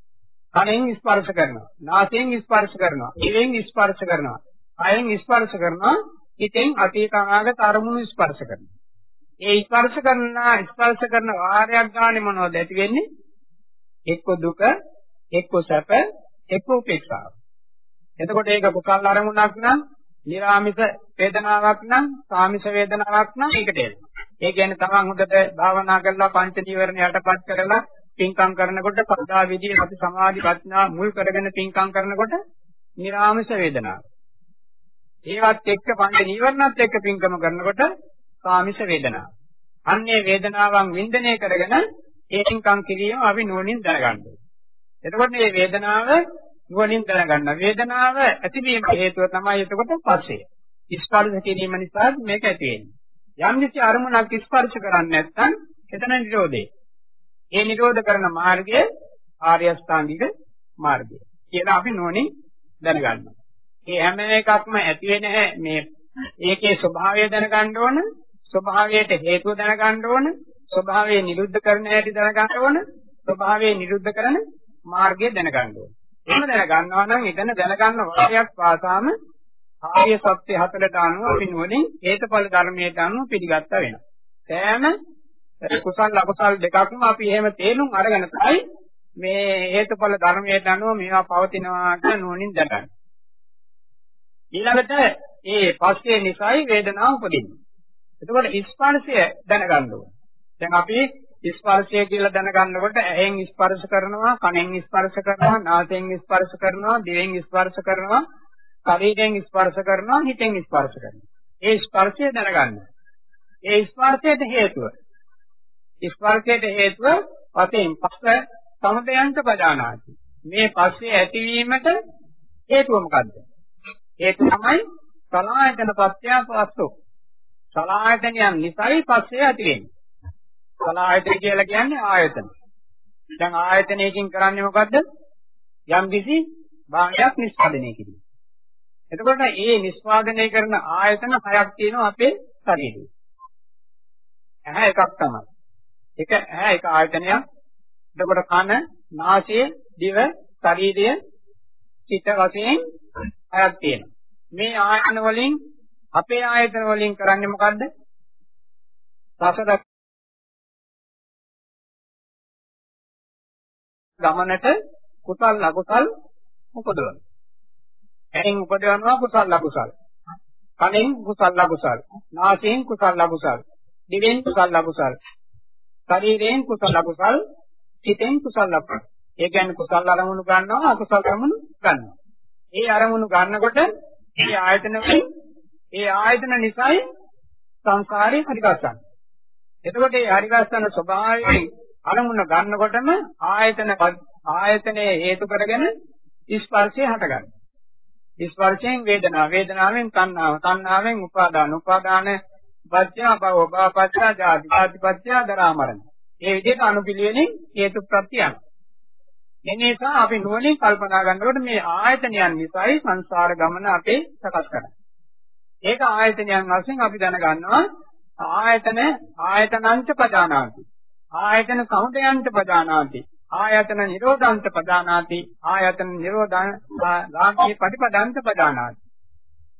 කනෙන් ස්පර්ශ කරනවා. නාසයෙන් ස්පර්ශ කරනවා. දිවෙන් ස්පර්ශ කරනවා. කයෙන් ස්පර්ශ කරනවා. හිතෙන් අතීත අනාගත අරමුණු ස්පර්ශ කරනවා. ඒ ස්පර්ශ කරන ස්පර්ශ කරන වාරයක් ගානේ මොනවද ඇති වෙන්නේ? එක්ක දුක, එක්ක සැප, එක්ක උපේක්ෂාව. එතකොට ඒක කුසල් අරමුණක් නම්, නිර්ආමිෂ වේදනාවක් නම්, සාමිෂ වේදනාවක් නම් ඒකට එනවා. ඒ කියන්නේ තමන් හොඳට භාවනා කරලා පංච නීවරණ යටපත් කරලා පින්කම් කරනකොට සදා විදියේ අපි සමාධි ප්‍රඥා මුල් කරගෙන පින්කම් කරනකොට නිර්ආමිෂ වේදනාව. ඒවත් එක්ක පංච නීවරණත් එක්ක පින්කම කරනකොට කාමිෂ වේදනාව. අන්නේ වේදනාවන් වින්දනය කරගෙන ඒ පින්කම් කිරීම අපි නුවණින් දැනගන්න එතකොට මේ වේදනාව නුවණින් දැනගන්න. වේදනාව ඇතිවීම හේතුව තමයි එතකොට පස්සේ. ස්පර්ශ කිරීම නිසා මේක ඇති වෙන්නේ. යම් කිසි අරමුණක් ස්පර්ශ කරන්නේ නැත්නම් එතන නිරෝධේ. ඒ නිරෝධ කරන මාර්ගය ආර්ය අෂ්ටාංගික මාර්ගය. කියලා අපි නුවණින් දැනගන්නවා. මේ හැම එකක්ම ඇති වෙන මේ ඒකේ ස්වභාවය දැනගන්න ඕන, ස්වභාවයට හේතුව දැනගන්න ඕන, ස්වභාවය නිරුද්ධ කරන හැටි දැනගන්න ඕන, ස්වභාවය නිරුද්ධ කරන මාර්ගය දැනගන්න ඕන. එහෙම දැනගන්නවා නම් එතන දැනගන්න වාක්‍යයක් පාසාම ආර්ය සත්‍ය හතරට අනුව අපි නුවණින් හේතුඵල ධර්මයට අනුව පිළිගත්තා වෙනවා. සෑම කුසල් අකුසල් දෙකක්ම අපි එහෙම තේරුම් අරගෙන තමයි මේ හේතුඵල ධර්මයට අනුව මේවා පවතිනවා කියන නුවණින් දැනගන්න. ඊළඟට ඒ පස්සේ නිසයි වේදනාව උපදින්නේ. එතකොට ස්පර්ශය දැනගන්න ඕනේ. දැන් අපි ස්පර්ශය කියලා දැනගන්නකොට ඇහෙන් ස්පර්ශ කරනවා, කනෙන් ස්පර්ශ කරනවා, නාසයෙන් ස්පර්ශ කරනවා, දිවෙන් ස්පර්ශ කරනවා, ශරීරයෙන් ස්පර්ශ කරනවා, හිතෙන් ස්පර්ශ කරනවා. ඒ ස්පර්ශය දැනගන්න. ඒ ස්පර්ශයට හේතුව. ස්පර්ශයට හේතුව වශයෙන් පස්ස සමුදයන්ත පදානාති. මේ පස්සේ ඇතිවීමට හේතුව මොකද්ද? හේතුව තමයි සලායතන පත්‍ය පස්සෝ. සලායතනයන් නිසයි පස්සේ ඇති වෙන්නේ. සලායතන කියලා කියන්නේ ආයතන. දැන් ආයතනයකින් කරන්නේ මොකද්ද? යම් කිසි භාගයක් නිෂ්පාදනය කිරීම. එතකොට මේ නිෂ්පාදනය කරන ආයතන හයක් තියෙනවා අපේ ශරීරයේ. ඇහැ එකක් තමයි. එක ඇහැ එක ආයතනයක්. එතකොට කන, නාසය, දිව, ශරීරය, සිත වශයෙන් හයක් තියෙනවා. මේ ආයතන වලින් අපේ ආයතන වලින් කරන්නේ මොකද්ද? සසර ගමනට කුසල් අකුසල් උපදවන. ඇහෙන් උපදවනවා කුසල් අකුසල්. කනෙන් කුසල් අකුසල්. නාසයෙන් කුසල් අකුසල්. දිවෙන් කුසල් අකුසල්. ශරීරයෙන් කුසල අකුසල්, හිතෙන් කුසල අකුසල්. ඒ කියන්නේ කුසල අරමුණු ගන්නවා අකුසල අරමුණු ගන්නවා. ඒ අරමුණු ගන්නකොට මේ ආයතන වලින් ඒ ආයතන නිසායි සංසාරේ හරිගස්සන්නේ. එතකොට මේ හරිගස්සන ස්වභාවයෙන් අරමුණ ගන්නකොටම ආයතන ආයතනයේ හේතු කරගෙන ස්පර්ශය හටගන්නවා. ස්පර්ශයෙන් වේදනාව, වේදනාවෙන් තණ්හාව, තණ්හාවෙන් උපාදාන, උපාදාන පත්‍ය භව භව පත්‍ය ජාති ජාති පත්‍ය දරා මරණ. මේ විදිහට අනුපිළිවෙලින් හේතු ප්‍රත්‍යයන්. මේ නිසා අපි නුවණින් කල්පනා කරනකොට මේ ආයතනයන් නිසායි සංසාර ගමන අපේ සකස් කරන්නේ. ඒක ආයතනයන් වශයෙන් අපි දැනගන්නවා ආයතන ආයතනංච පදානාති. ආයතන සමුදයන්ච පදානාති. ආයතන නිරෝධාන්ත පදානාති. ආයතන නිරෝධාන් ලාභී ප්‍රතිපදාන්ත පදානාති.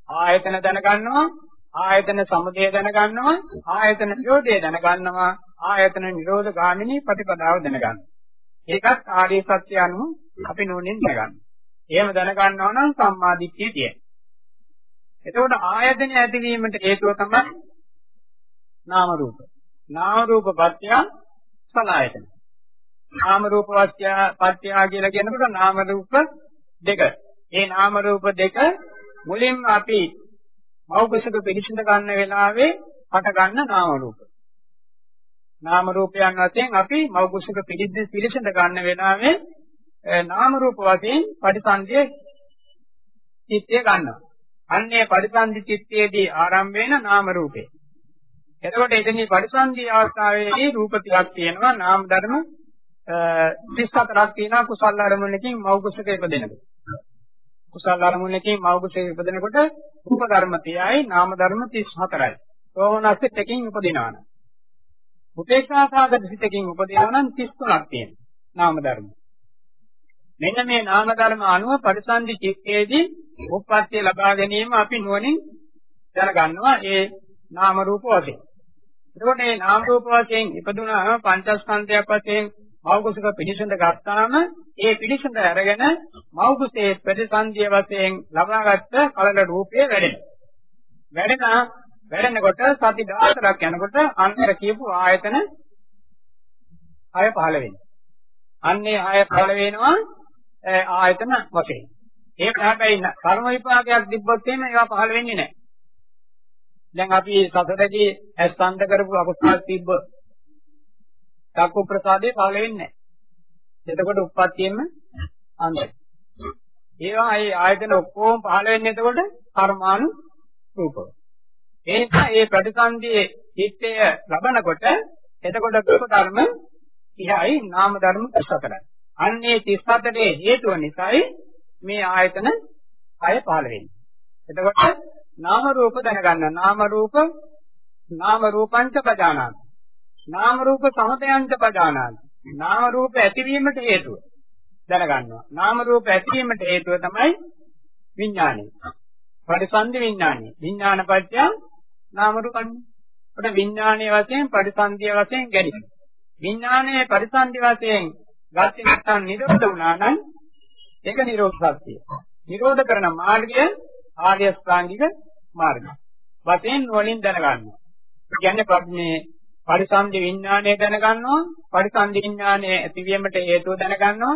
ආයතන දැනගන්නවා ආයතන සමුදය දැනගන්නවා ආයතන නිරෝධය දැනගන්නවා ආයතන නිරෝධ ගාමිනී ප්‍රතිපදාව දැනගන්නවා ඒකත් ආර්ය සත්‍ය අනුව අපි නෝනෙන් දැනගන්න. එහෙම දැනගන්නවා නම් සම්මා දිට්ඨිය තියෙනවා. එතකොට ආයතන ඇතිවීමට හේතුව තමයි නාම රූප. නාම රූප පත්‍ය සලආයතන. නාම රූප පත්‍ය පත්‍ය කියලා කියනකොට නාම රූප දෙක. මේ නාම රූප දෙක මුලින්ම අපි මෞකසක පිළිසිඳ ගන්න වෙලාවේ හට ගන්න නාම රූප. නාම රූපයන් වශයෙන් අපි මෞකසක පිළිසිඳ ගන්න වෙලාවේ නාම රූප වශයෙන් පරිසන්දිය චිත්තය ගන්නවා. අන්නේ පරිසන්දි චිත්තයේදී ආරම්භ වෙන නාම රූපේ. එතකොට එතනදී පරිසන්දි අවස්ථාවේදී රූප ටිකක් තියෙනවා නාම ධර්ම 34ක් තියෙනවා කුසල අරමුණකින් මෞකසක ඉපදෙනකොට. කුසල අරමුණකින් මෞගුසේ ඉපදෙනකොට රූප ධර්ම 30යි නාම ධර්ම 34යි. සෝමනස්සිත එකකින් උපදිනවන. උපේක්ෂාසගත සිතකින් උපදිනවා නම් 33ක් තියෙනවා. නාම ධර්ම. මෙන්න මේ නාම ධර්ම අනුව පරිසන්දි චිත්තයේදී උප්පත්තිය ලබා ගැනීම අපි නුවණින් දැනගන්නවා ඒ නාම රූප වශයෙන්. එතකොට මේ නාම රූප වශයෙන් ඉපදුනා පංචස්කන්ධයක් වශයෙන් මෞගුසක පිළිසඳ ගත්තාම ඒ පිළිසඳ අරගෙන මෞගුසේ ප්‍රතිසන්දිය වශයෙන් ලබාගත් කලල රූපය වැඩෙනවා. වැඩෙන වැඩෙනකොට සති 14ක් යනකොට අන්තර කියපු ආයතන හය පහළ වෙනවා. අන්නේ හය පහළ වෙනවා ආයතන වශයෙන්. ඒක හැබැයි කර්ම විපාකයක් තිබ්බොත් එහෙම ඒවා පහළ වෙන්නේ නැහැ. දැන් අපි සසරදී ඇස්සන්ත කරපු අකුසල තිබ්බ චක්කු ප්‍රසාදේ පහළ වෙන්නේ නැහැ. එතකොට උප්පත්තියෙම අන්තයි. ඒවා ඒ ආයතන ඔක්කොම පහළ වෙන්නේ එතකොට කර්මානු රූපව. ඒ නිසා මේ ප්‍රතිසන්දියේ චිත්තය ලබනකොට එතකොට රූප ධර්ම 30යි නාම ධර්ම 34යි. අන්නේ 34 හේතුව නිසායි මේ ආයතන 6 පහළ වෙන්නේ. එතකොට නාම රූප දැනගන්න. නාම රූප නාම රූපංච පජානාති. නාම රූප සමතයන්ච පජානාති. නාම රූප ඇතිවීමට හේතුව දැනගන්නවා. නාම රූප ඇතිවීමට හේතුව තමයි විඥානය. පරිසන්දි විඥානය. විඥාන පත්‍ය නාම රූපන්නේ. ඔත විඥානයේ වශයෙන් පරිසන්දිය වශයෙන් ගැනීම. විඥානයේ පරිසන්දි වශයෙන් ගත්තේ නැත්නම් නිරෝධ වුණා නම් ඒක නිරෝධ සත්‍යය. නිරෝධ කරන මාර්ගය ආර්ය ශ්‍රාංගික මාර්ගය. වශයෙන් වලින් දැනගන්නවා. කියන්නේ මේ පරිසන්දි විඥානය දැනගන්නවා, පරිසන්දි විඥානයේ ඇතිවීමට හේතුව දැනගන්නවා,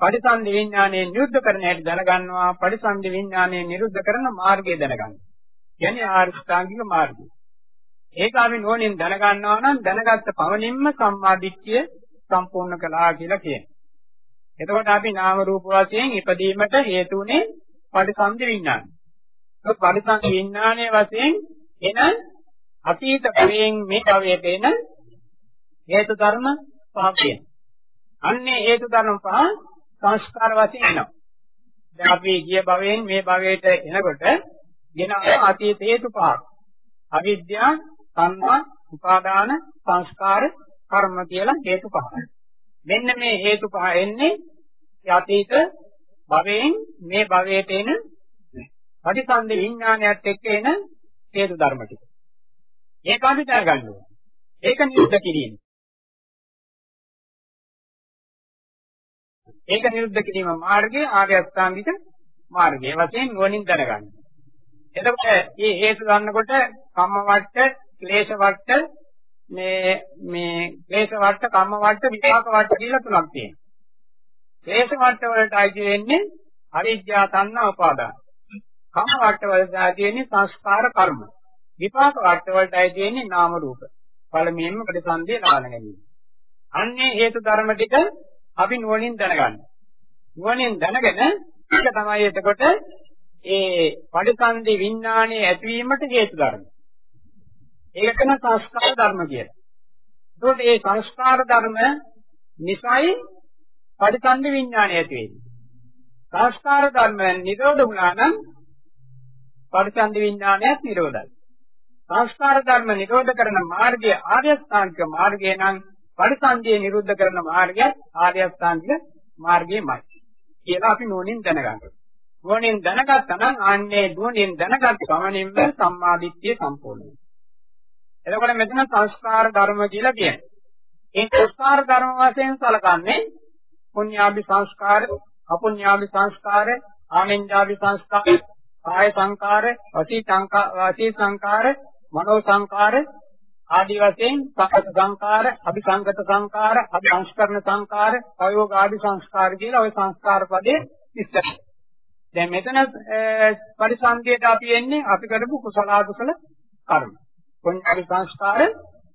පරිසන්දි විඥානයේ නිරුද්ධ කරන හැටි දැනගන්නවා, පරිසන්දි විඥානයේ නිරුද්ධ කරන මාර්ගය දැනගන්නවා. කියන්නේ ආර්ය ශ්‍රාංගික මාර්ගය. ඒක අපි නෝනින් දැනගන්නවා නම් දැනගත්ත පවණින්ම සම්මාදිට්ඨිය සම්පූර්ණ කළා කියලා කියනවා. එතකොට අපි නාම රූප වශයෙන් ඉපදීමට හේතු උනේ පරිසන්දි විඥානය. ඒ පරිසන්දි විඥානයේ වශයෙන් එන අතීත භවයෙන් මේ භවයට එන හේතු ධර්ම පහක් තියෙනවා. අන්නේ හේතු ධර්ම පහ සංස්කාර වශයෙන් එනවා. දැන් අපි ගිය භවයෙන් මේ භවයට එනකොට ගෙන අතීත හේතු පහක්. අවිද්‍යාව, සංඥා, උපාදාන, සංස්කාර, කර්ම කියලා හේතු පහක්. මෙන්න මේ හේතු පහ එන්නේ අතීත භවයෙන් මේ භවයට එන පටිසන්ධි විඥානයත් එක්ක එන හේතු ධර්ම ටික. ඒක අපි දැනගන්න ඕනේ. ඒක නිරුද්ධ කිරීම. ඒක නිරුද්ධ කිරීම මාර්ගයේ ආර්ය අෂ්ටාංගික මාර්ගයේ වශයෙන් නුවණින් දැනගන්න. එතකොට මේ හේතු ගන්නකොට කම්ම වට, ක්ලේශ වට, මේ මේ ක්ලේශ වට, කම්ම වට, විපාක වට කියලා තුනක් තියෙනවා. ක්ලේශ වට වලට අයිති වෙන්නේ අවිද්‍යා තණ්හා උපාදාන. කම්ම වට වලට අයිති වෙන්නේ සංස්කාර කර්ම. විපාක වට වලට අයිති වෙන්නේ නාම රූප. පළමුවෙන්ම ප්‍රතිසන්දිය නාන ගැනීම. අන්නේ හේතු ධර්ම ටික අපි නුවණින් දැනගන්න. නුවණින් දැනගෙන ඒක තමයි එතකොට ඒ පරිසන්දි විඥානයේ ඇතිවීමට හේතු ධර්ම. ඒක තමයි සංස්කාර ධර්ම කියලා. ඒකට මේ සංස්කාර ධර්ම නිසයි පරිසන්දි විඥානය ඇති වෙන්නේ. සංස්කාර ධර්ම නිරෝධ වුණා නම් පරිසන්දි විඥානයත් නිරෝධයි. සංස්කාර ධර්ම නිරෝධ කරන මාර්ගය ආර්ය ශ්‍රාන්තික මාර්ගය නම් පරිසන්දිය නිරුද්ධ කරන මාර්ගය ආර්ය ශ්‍රාන්තික මාර්ගයමයි. කියලා අපි නෝනින් දැනගන්නවා. නුවණින් දැනගත්තා නම් ආන්නේ නුවණින් දැනගත් ගමනින්ම සම්මාදිට්ඨිය සම්පූර්ණ වෙනවා. එතකොට මෙතන සංස්කාර ධර්ම කියලා කියන්නේ. ඒ සංස්කාර ධර්ම වශයෙන් සලකන්නේ පුඤ්ඤාභි සංස්කාර, අපුඤ්ඤාභි සංස්කාර, ආනෙන්ජාභි සංස්කාර, කාය සංකාර, වචී සංකාර, වාචී සංකාර, මනෝ සංකාර ආදී වශයෙන් සංකත සංකාර, අபிසංකත සංකාර, අபிසංස්කරණ සංකාර, ප්‍රයෝග ආදී සංස්කාර කියලා ওই සංස්කාර පදේ ඉස්සර. දැන් මෙතන පරිසංකේත අපි එන්නේ අපි කරපු කුසල අකුසල කර්ම. පුඤ්ඤාභි සංස්කාර,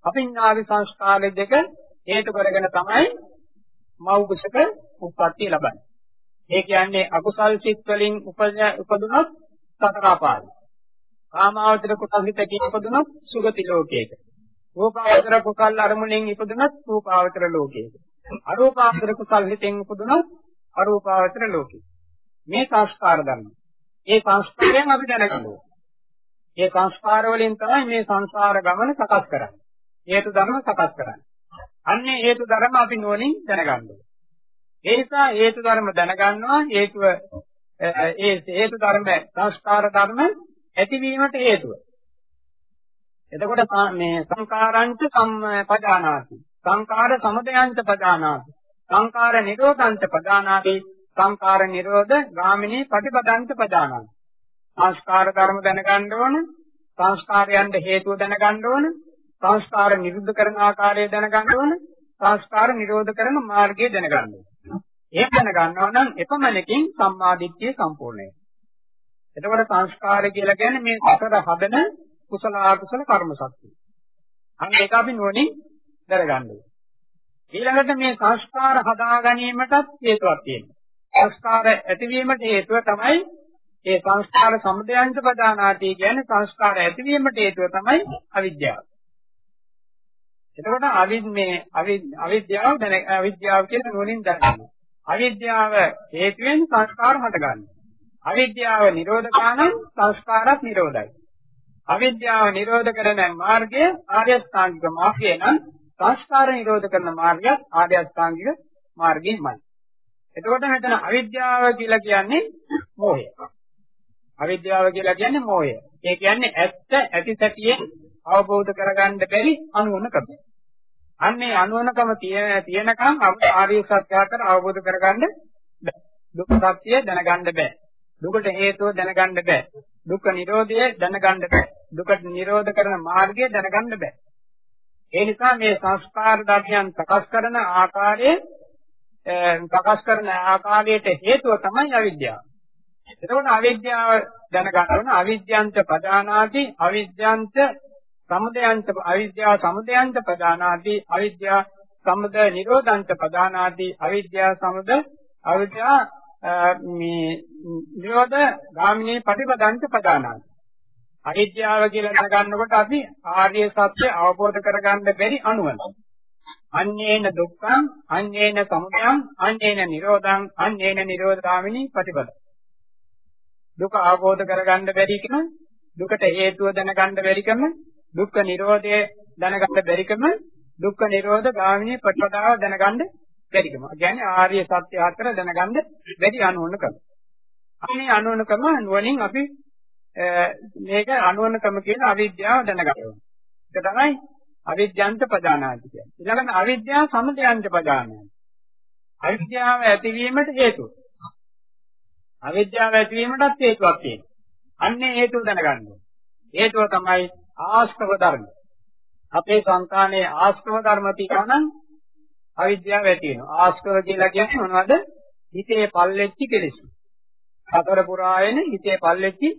අපිඤ්ඤාභි සංස්කාර දෙක හේතු කරගෙන තමයි මෞගසක උප්පත්තිය ලබන්නේ. ඒ කියන්නේ අකුසල් සිත් වලින් උපදුනොත් සතරපාරයි. කාමාවචර කුසල් හිතකින් උපදුනොත් සුගති ලෝකයක. රූපාවචර කුසල් අරමුණෙන් ඉපදුනොත් රූපාවචර ලෝකයක. අරූපාවචර කුසල් හිතෙන් උපදුනොත් අරූපාවචර ලෝකයක. මේ සංස්කාර ධර්ම. ඒ සංස්කාරයෙන් අපි දැනගන්නවා. ඒ සංස්කාර වලින් තමයි මේ සංසාර ගමන සකස් කරන්නේ. හේතු ධර්ම සකස් කරන්නේ. අන්නේ හේතු ධර්ම අපි නුවණින් දැනගන්නවා. ඒ නිසා හේතු ධර්ම දැනගන්නවා හේතුව ඒ හේතු ධර්ම සංස්කාර ධර්ම ඇතිවීමට හේතුව. එතකොට මේ සංකාරංච සම්පදානාති. සංකාර සමුදයංච පදානාති. සංකාර නිරෝධංච පදානාති. සංකාර නිරෝධ ගාමිනී ප්‍රතිපදංච පදානං සංස්කාර ධර්ම දැනගන්න ඕන සංස්කාරයන්ට හේතුව දැනගන්න ඕන සංස්කාර නිරුද්ධ කරන ආකාරය දැනගන්න ඕන සංස්කාර නිරෝධ කරන මාර්ගය දැනගන්න ඕන ඒක දැනගන්නවා නම් එපමණකින් සම්මාදිට්ඨිය සම්පූර්ණ වෙනවා. එතකොට සංස්කාරය කියලා කියන්නේ මේ සතර හදන කුසල අකුසල කර්ම ශක්තිය. අන්න ඒක අපි නුවණින් දරගන්න ඕනේ. ඊළඟට මේ සංස්කාර හදා ගැනීමටත් හේතුවක් තියෙනවා. සංස්කාර ඇතිවීමට හේතුව තමයි ඒ සංස්කාර සමුදයන්ත ප්‍රදානාදී කියන්නේ සංස්කාර ඇතිවීමට හේතුව තමයි අවිද්‍යාව. එතකොට අවිද් මේ අවිද්‍යාව දැන අවිද්‍යාව කියන නුවණින් දැනගන්න. අවිද්‍යාව හේතුවෙන් සංස්කාර හටගන්නවා. අවිද්‍යාව නිරෝධකානම් සංස්කාරත් නිරෝධයි. අවිද්‍යාව නිරෝධ කරන මාර්ගය ආර්ය අෂ්ටාංගික මාර්ගය නම් සංස්කාර නිරෝධ කරන මාර්ගයත් ආර්ය අෂ්ටාංගික මාර්ගයමයි. එතකොට මෙතන අවිද්‍යාව කියලා කියන්නේ මෝහය. අවිද්‍යාව කියලා කියන්නේ මෝහය. ඒ කියන්නේ ඇත්ත ඇති සැටියෙන් අවබෝධ කරගන්න බැරි අනුවණකම. අන්නේ අනුවණකම තියෙනකම් ආර්ය සත්‍ය අතර අවබෝධ කරගන්න බැහැ. දුක් සත්‍ය දැනගන්න බෑ. දුකට හේතුව දැනගන්න බෑ. දුක්ඛ නිරෝධය දැනගන්න බෑ. දුකට නිරෝධ කරන මාර්ගය දැනගන්න බෑ. ඒ නිසා මේ සංස්කාර ධර්මයන් සකස් කරන ආකාරයේ සකස් කරන ආකාරයට හේතුව තමයි අවිද්‍යාව. එතකොට අවිද්‍යාව දැනගන්න ඕන අවිද්‍යන්ත පදානාති අවිද්‍යන්ත සමුදයන්ත අවිද්‍යාව සමුදයන්ත පදානාති අවිද්‍යාව සමුද නිරෝධන්ත පදානාති අවිද්‍යාව සමුද අවිද්‍යාව මේ නිරෝධ ගාමිනී ප්‍රතිපදන්ත පදානාති අවිද්‍යාව කියලා දැනගන්නකොට අපි ආර්ය සත්‍ය අවබෝධ කරගන්න බැරි අනුවන. අන්නේන දුක්ඛං, අන්නේන සමුදයං, අන්නේන නිරෝධං, අන්නේන නිරෝධාමිනී ප්‍රතිපද. දුක අවබෝධ කරගන්න බැරිකම, දුකට හේතුව දැනගන්න බැරිකම, දුක්ඛ නිරෝධය දැනගන්න බැරිකම, දුක්ඛ නිරෝධ ගාමිනී ප්‍රතිපදාව දැනගන්න බැරිකම. කියන්නේ ආර්ය සත්‍ය හතර දැනගන්න බැරි අනුවනකම. අනේ අනුවනකම නුවණින් අපි මේක අනුවණකම කියන අවිද්‍යාව දැනගන්න ඕනේ. ඒක තමයි අවිද්‍යන්ත ප්‍රදානාති කියන්නේ. ඊළඟට අවිද්‍යාව සමුදයන්ත ප්‍රදානාති. අවිද්‍යාව ඇතිවීමට හේතුව. අවිද්‍යාව ඇතිවීමටත් හේතුවක් තියෙනවා. අන්නේ හේතුව දැනගන්න ඕනේ. හේතුව තමයි ආස්තව ධර්ම. අපේ සංකාණයේ ආස්තව ධර්ම තියනනම් අවිද්‍යාව ඇති වෙනවා. ආස්තව කියලා කියන්නේ මොනවද? හිතේ පල්ලෙච්චි කෙලෙස්. සතර පුරායන හිතේ පල්ලෙච්චි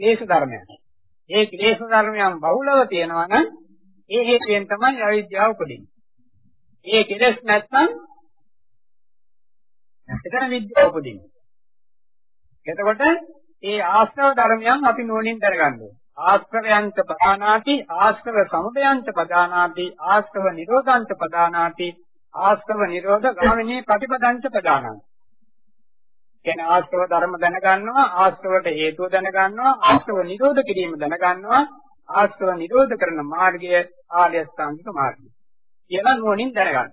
ක්ලේශ ධර්මයන්. ඒ ක්ලේශ ධර්මයන් බහුලව තියෙනවා නම් ඒ හේතුවෙන් තමයි අවිද්‍යාව උපදින්නේ. ඒ කෙලෙස් නැත්නම් එතන විද්‍යාව උපදින්නේ. එතකොට ඒ ආශ්‍රව ධර්මයන් අපි නෝනින් දරගන්න ඕනේ. ආශ්‍රවයන්ත පදානාති ආශ්‍රව සමුදයන්ත පදානාති ආශ්‍රව නිරෝධාන්ත පදානාති ආශ්‍රව නිරෝධ ගාමිනී ප්‍රතිපදංච පදානාති කියන්නේ ආශ්‍රව ධර්ම දැනගන්නවා ආශ්‍රවට හේතුව දැනගන්නවා ආශ්‍රව නිරෝධ කිරීම දැනගන්නවා ආශ්‍රව නිරෝධ කරන මාර්ගය ආර්ය අෂ්ටාංගික මාර්ගය කියලා නුවණින් දැනගන්න.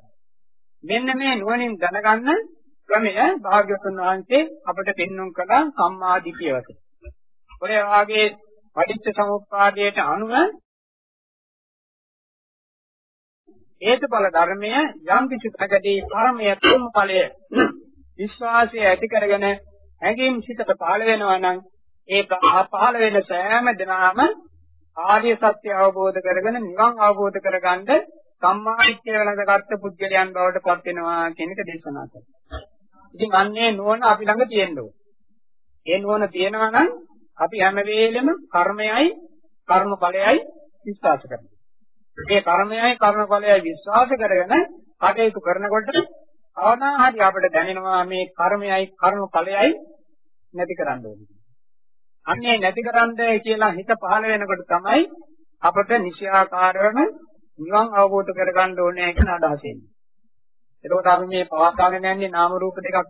මෙන්න මේ නුවණින් දැනගන්න ක්‍රමය භාග්‍යවතුන් වහන්සේ අපට පෙන්වුම් කළා සම්මා දිට්ඨිය වශයෙන්. ඔය වාගේ පටිච්ච සමුප්පාදයට අනුව හේතුඵල ධර්මය යම් කිසි තැනකදී කර්මය තුන් ඵලය විශ්වාසය ඇති කරගෙන හැඟීම් සිතට පහළ වෙනවා නම් ඒ පහළ වෙන සෑම දිනම ආර්ය සත්‍ය අවබෝධ කරගෙන නිවන් අවබෝධ කරගන්න සම්මාදිට්ඨිය වෙනදගත් පුද්ගලයන් බවට පත් වෙනවා කියන එක දේශනා කරනවා. ඉතින් අන්නේ නුවණ අපි ළඟ තියෙන්න ඕනේ. ඒ නුවණ තියෙනවා නම් අපි හැම වෙලෙම කර්මයයි කර්මඵලයයි විශ්වාස කරනවා. මේ කර්මයයි කර්මඵලයයි විශ්වාස කරගෙන කටයුතු කරනකොට අවනා හරි අපිට දැනෙනවා මේ කර්මයයි කර්ම ඵලයයි නැති කරන්න ඕනේ. අන්නේ නැති කරන්න කියලා හිත පහළ වෙනකොට තමයි අපට නිශ්චයාකාරවම නිවන් අවබෝධ කරගන්න ඕනේ කියන අදහස එන්නේ. එතකොට අපි මේ පවත්වාගෙන යන්නේ නාම රූප දෙකක්.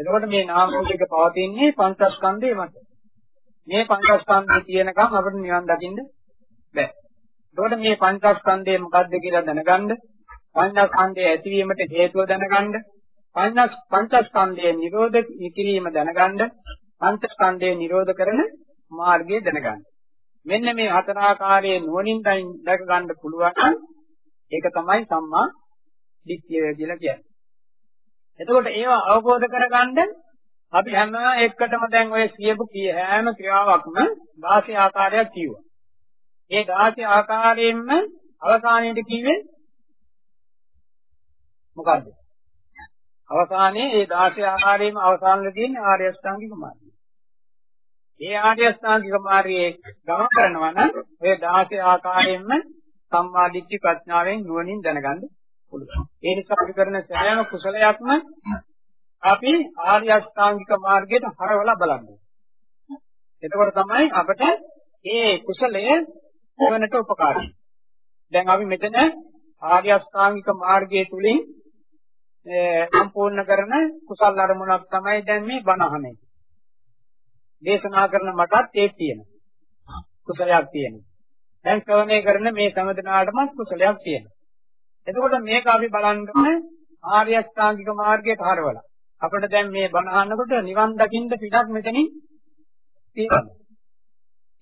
එතකොට මේ නාම රූප දෙක පවතින්නේ පංචස්කන්ධේ මත. මේ පංචස්කන්ධේ තියෙනකම් අපිට නිවන් දකින්න බෑ. එතකොට මේ පංචස්කන්ධේ මොකද්ද කියලා දැනගන්න පංචස්කන්ධය ඇතිවීමට හේතුව දැනගන්න පංචස් පංචස්කන්ධයේ නිරෝධ කිරීම දැනගන්න පංචස්කන්ධයේ නිරෝධ කරන මාර්ගය දැනගන්න මෙන්න මේ හතර ආකාරයේ නුවණින් දැක ගන්න පුළුවන් ඒක තමයි සම්මා දිට්ඨිය කියලා කියන්නේ එතකොට ඒවා අවබෝධ කරගන්න අපි හැම එකටම දැන් ඔය කියපු හැම ක්‍රියාවක්ම 16 ආකාරයක් කිව්වා. ඒ 16 ආකාරයෙන්ම අවසානයේදී කිව්වේ මොකද්ද? අවසානයේ මේ 16 ආකාරයෙන්ම අවසානයේ තියෙන ආර්ය අෂ්ටාංගික මාර්ගය. මේ ආර්ය අෂ්ටාංගික මාර්ගයේ ගමන් කරනවා නම් ඔය 16 ආකාරයෙන්ම සම්මා දිට්ඨි ප්‍රඥාවෙන් නුවණින් දැනගන්න පුළුවන්. ඒ නිසා අපි කරන සෑම කුසලයක්ම අපි ආර්ය අෂ්ටාංගික මාර්ගයට හරවලා බලන්න. එතකොට තමයි අපට මේ කුසලය වෙනට උපකාරී. දැන් අපි මෙතන ආර්ය අෂ්ටාංගික මාර්ගයේ තුලින් සම්පූර්ණ කරන කුසල අරමුණක් තමයි දැන් මේ බණ අහන්නේ. දේශනා කරන මටත් ඒක තියෙනවා. කුසලයක් තියෙනවා. දැන් ශ්‍රවණය කරන මේ සමදනාටම කුසලයක් තියෙනවා. එතකොට මේක අපි බලන්න ආර්ය අෂ්ටාංගික මාර්ගයට හරවලා. අපිට දැන් මේ බණ අහනකොට නිවන් දකින්න පිටක් මෙතනින් තියෙනවා.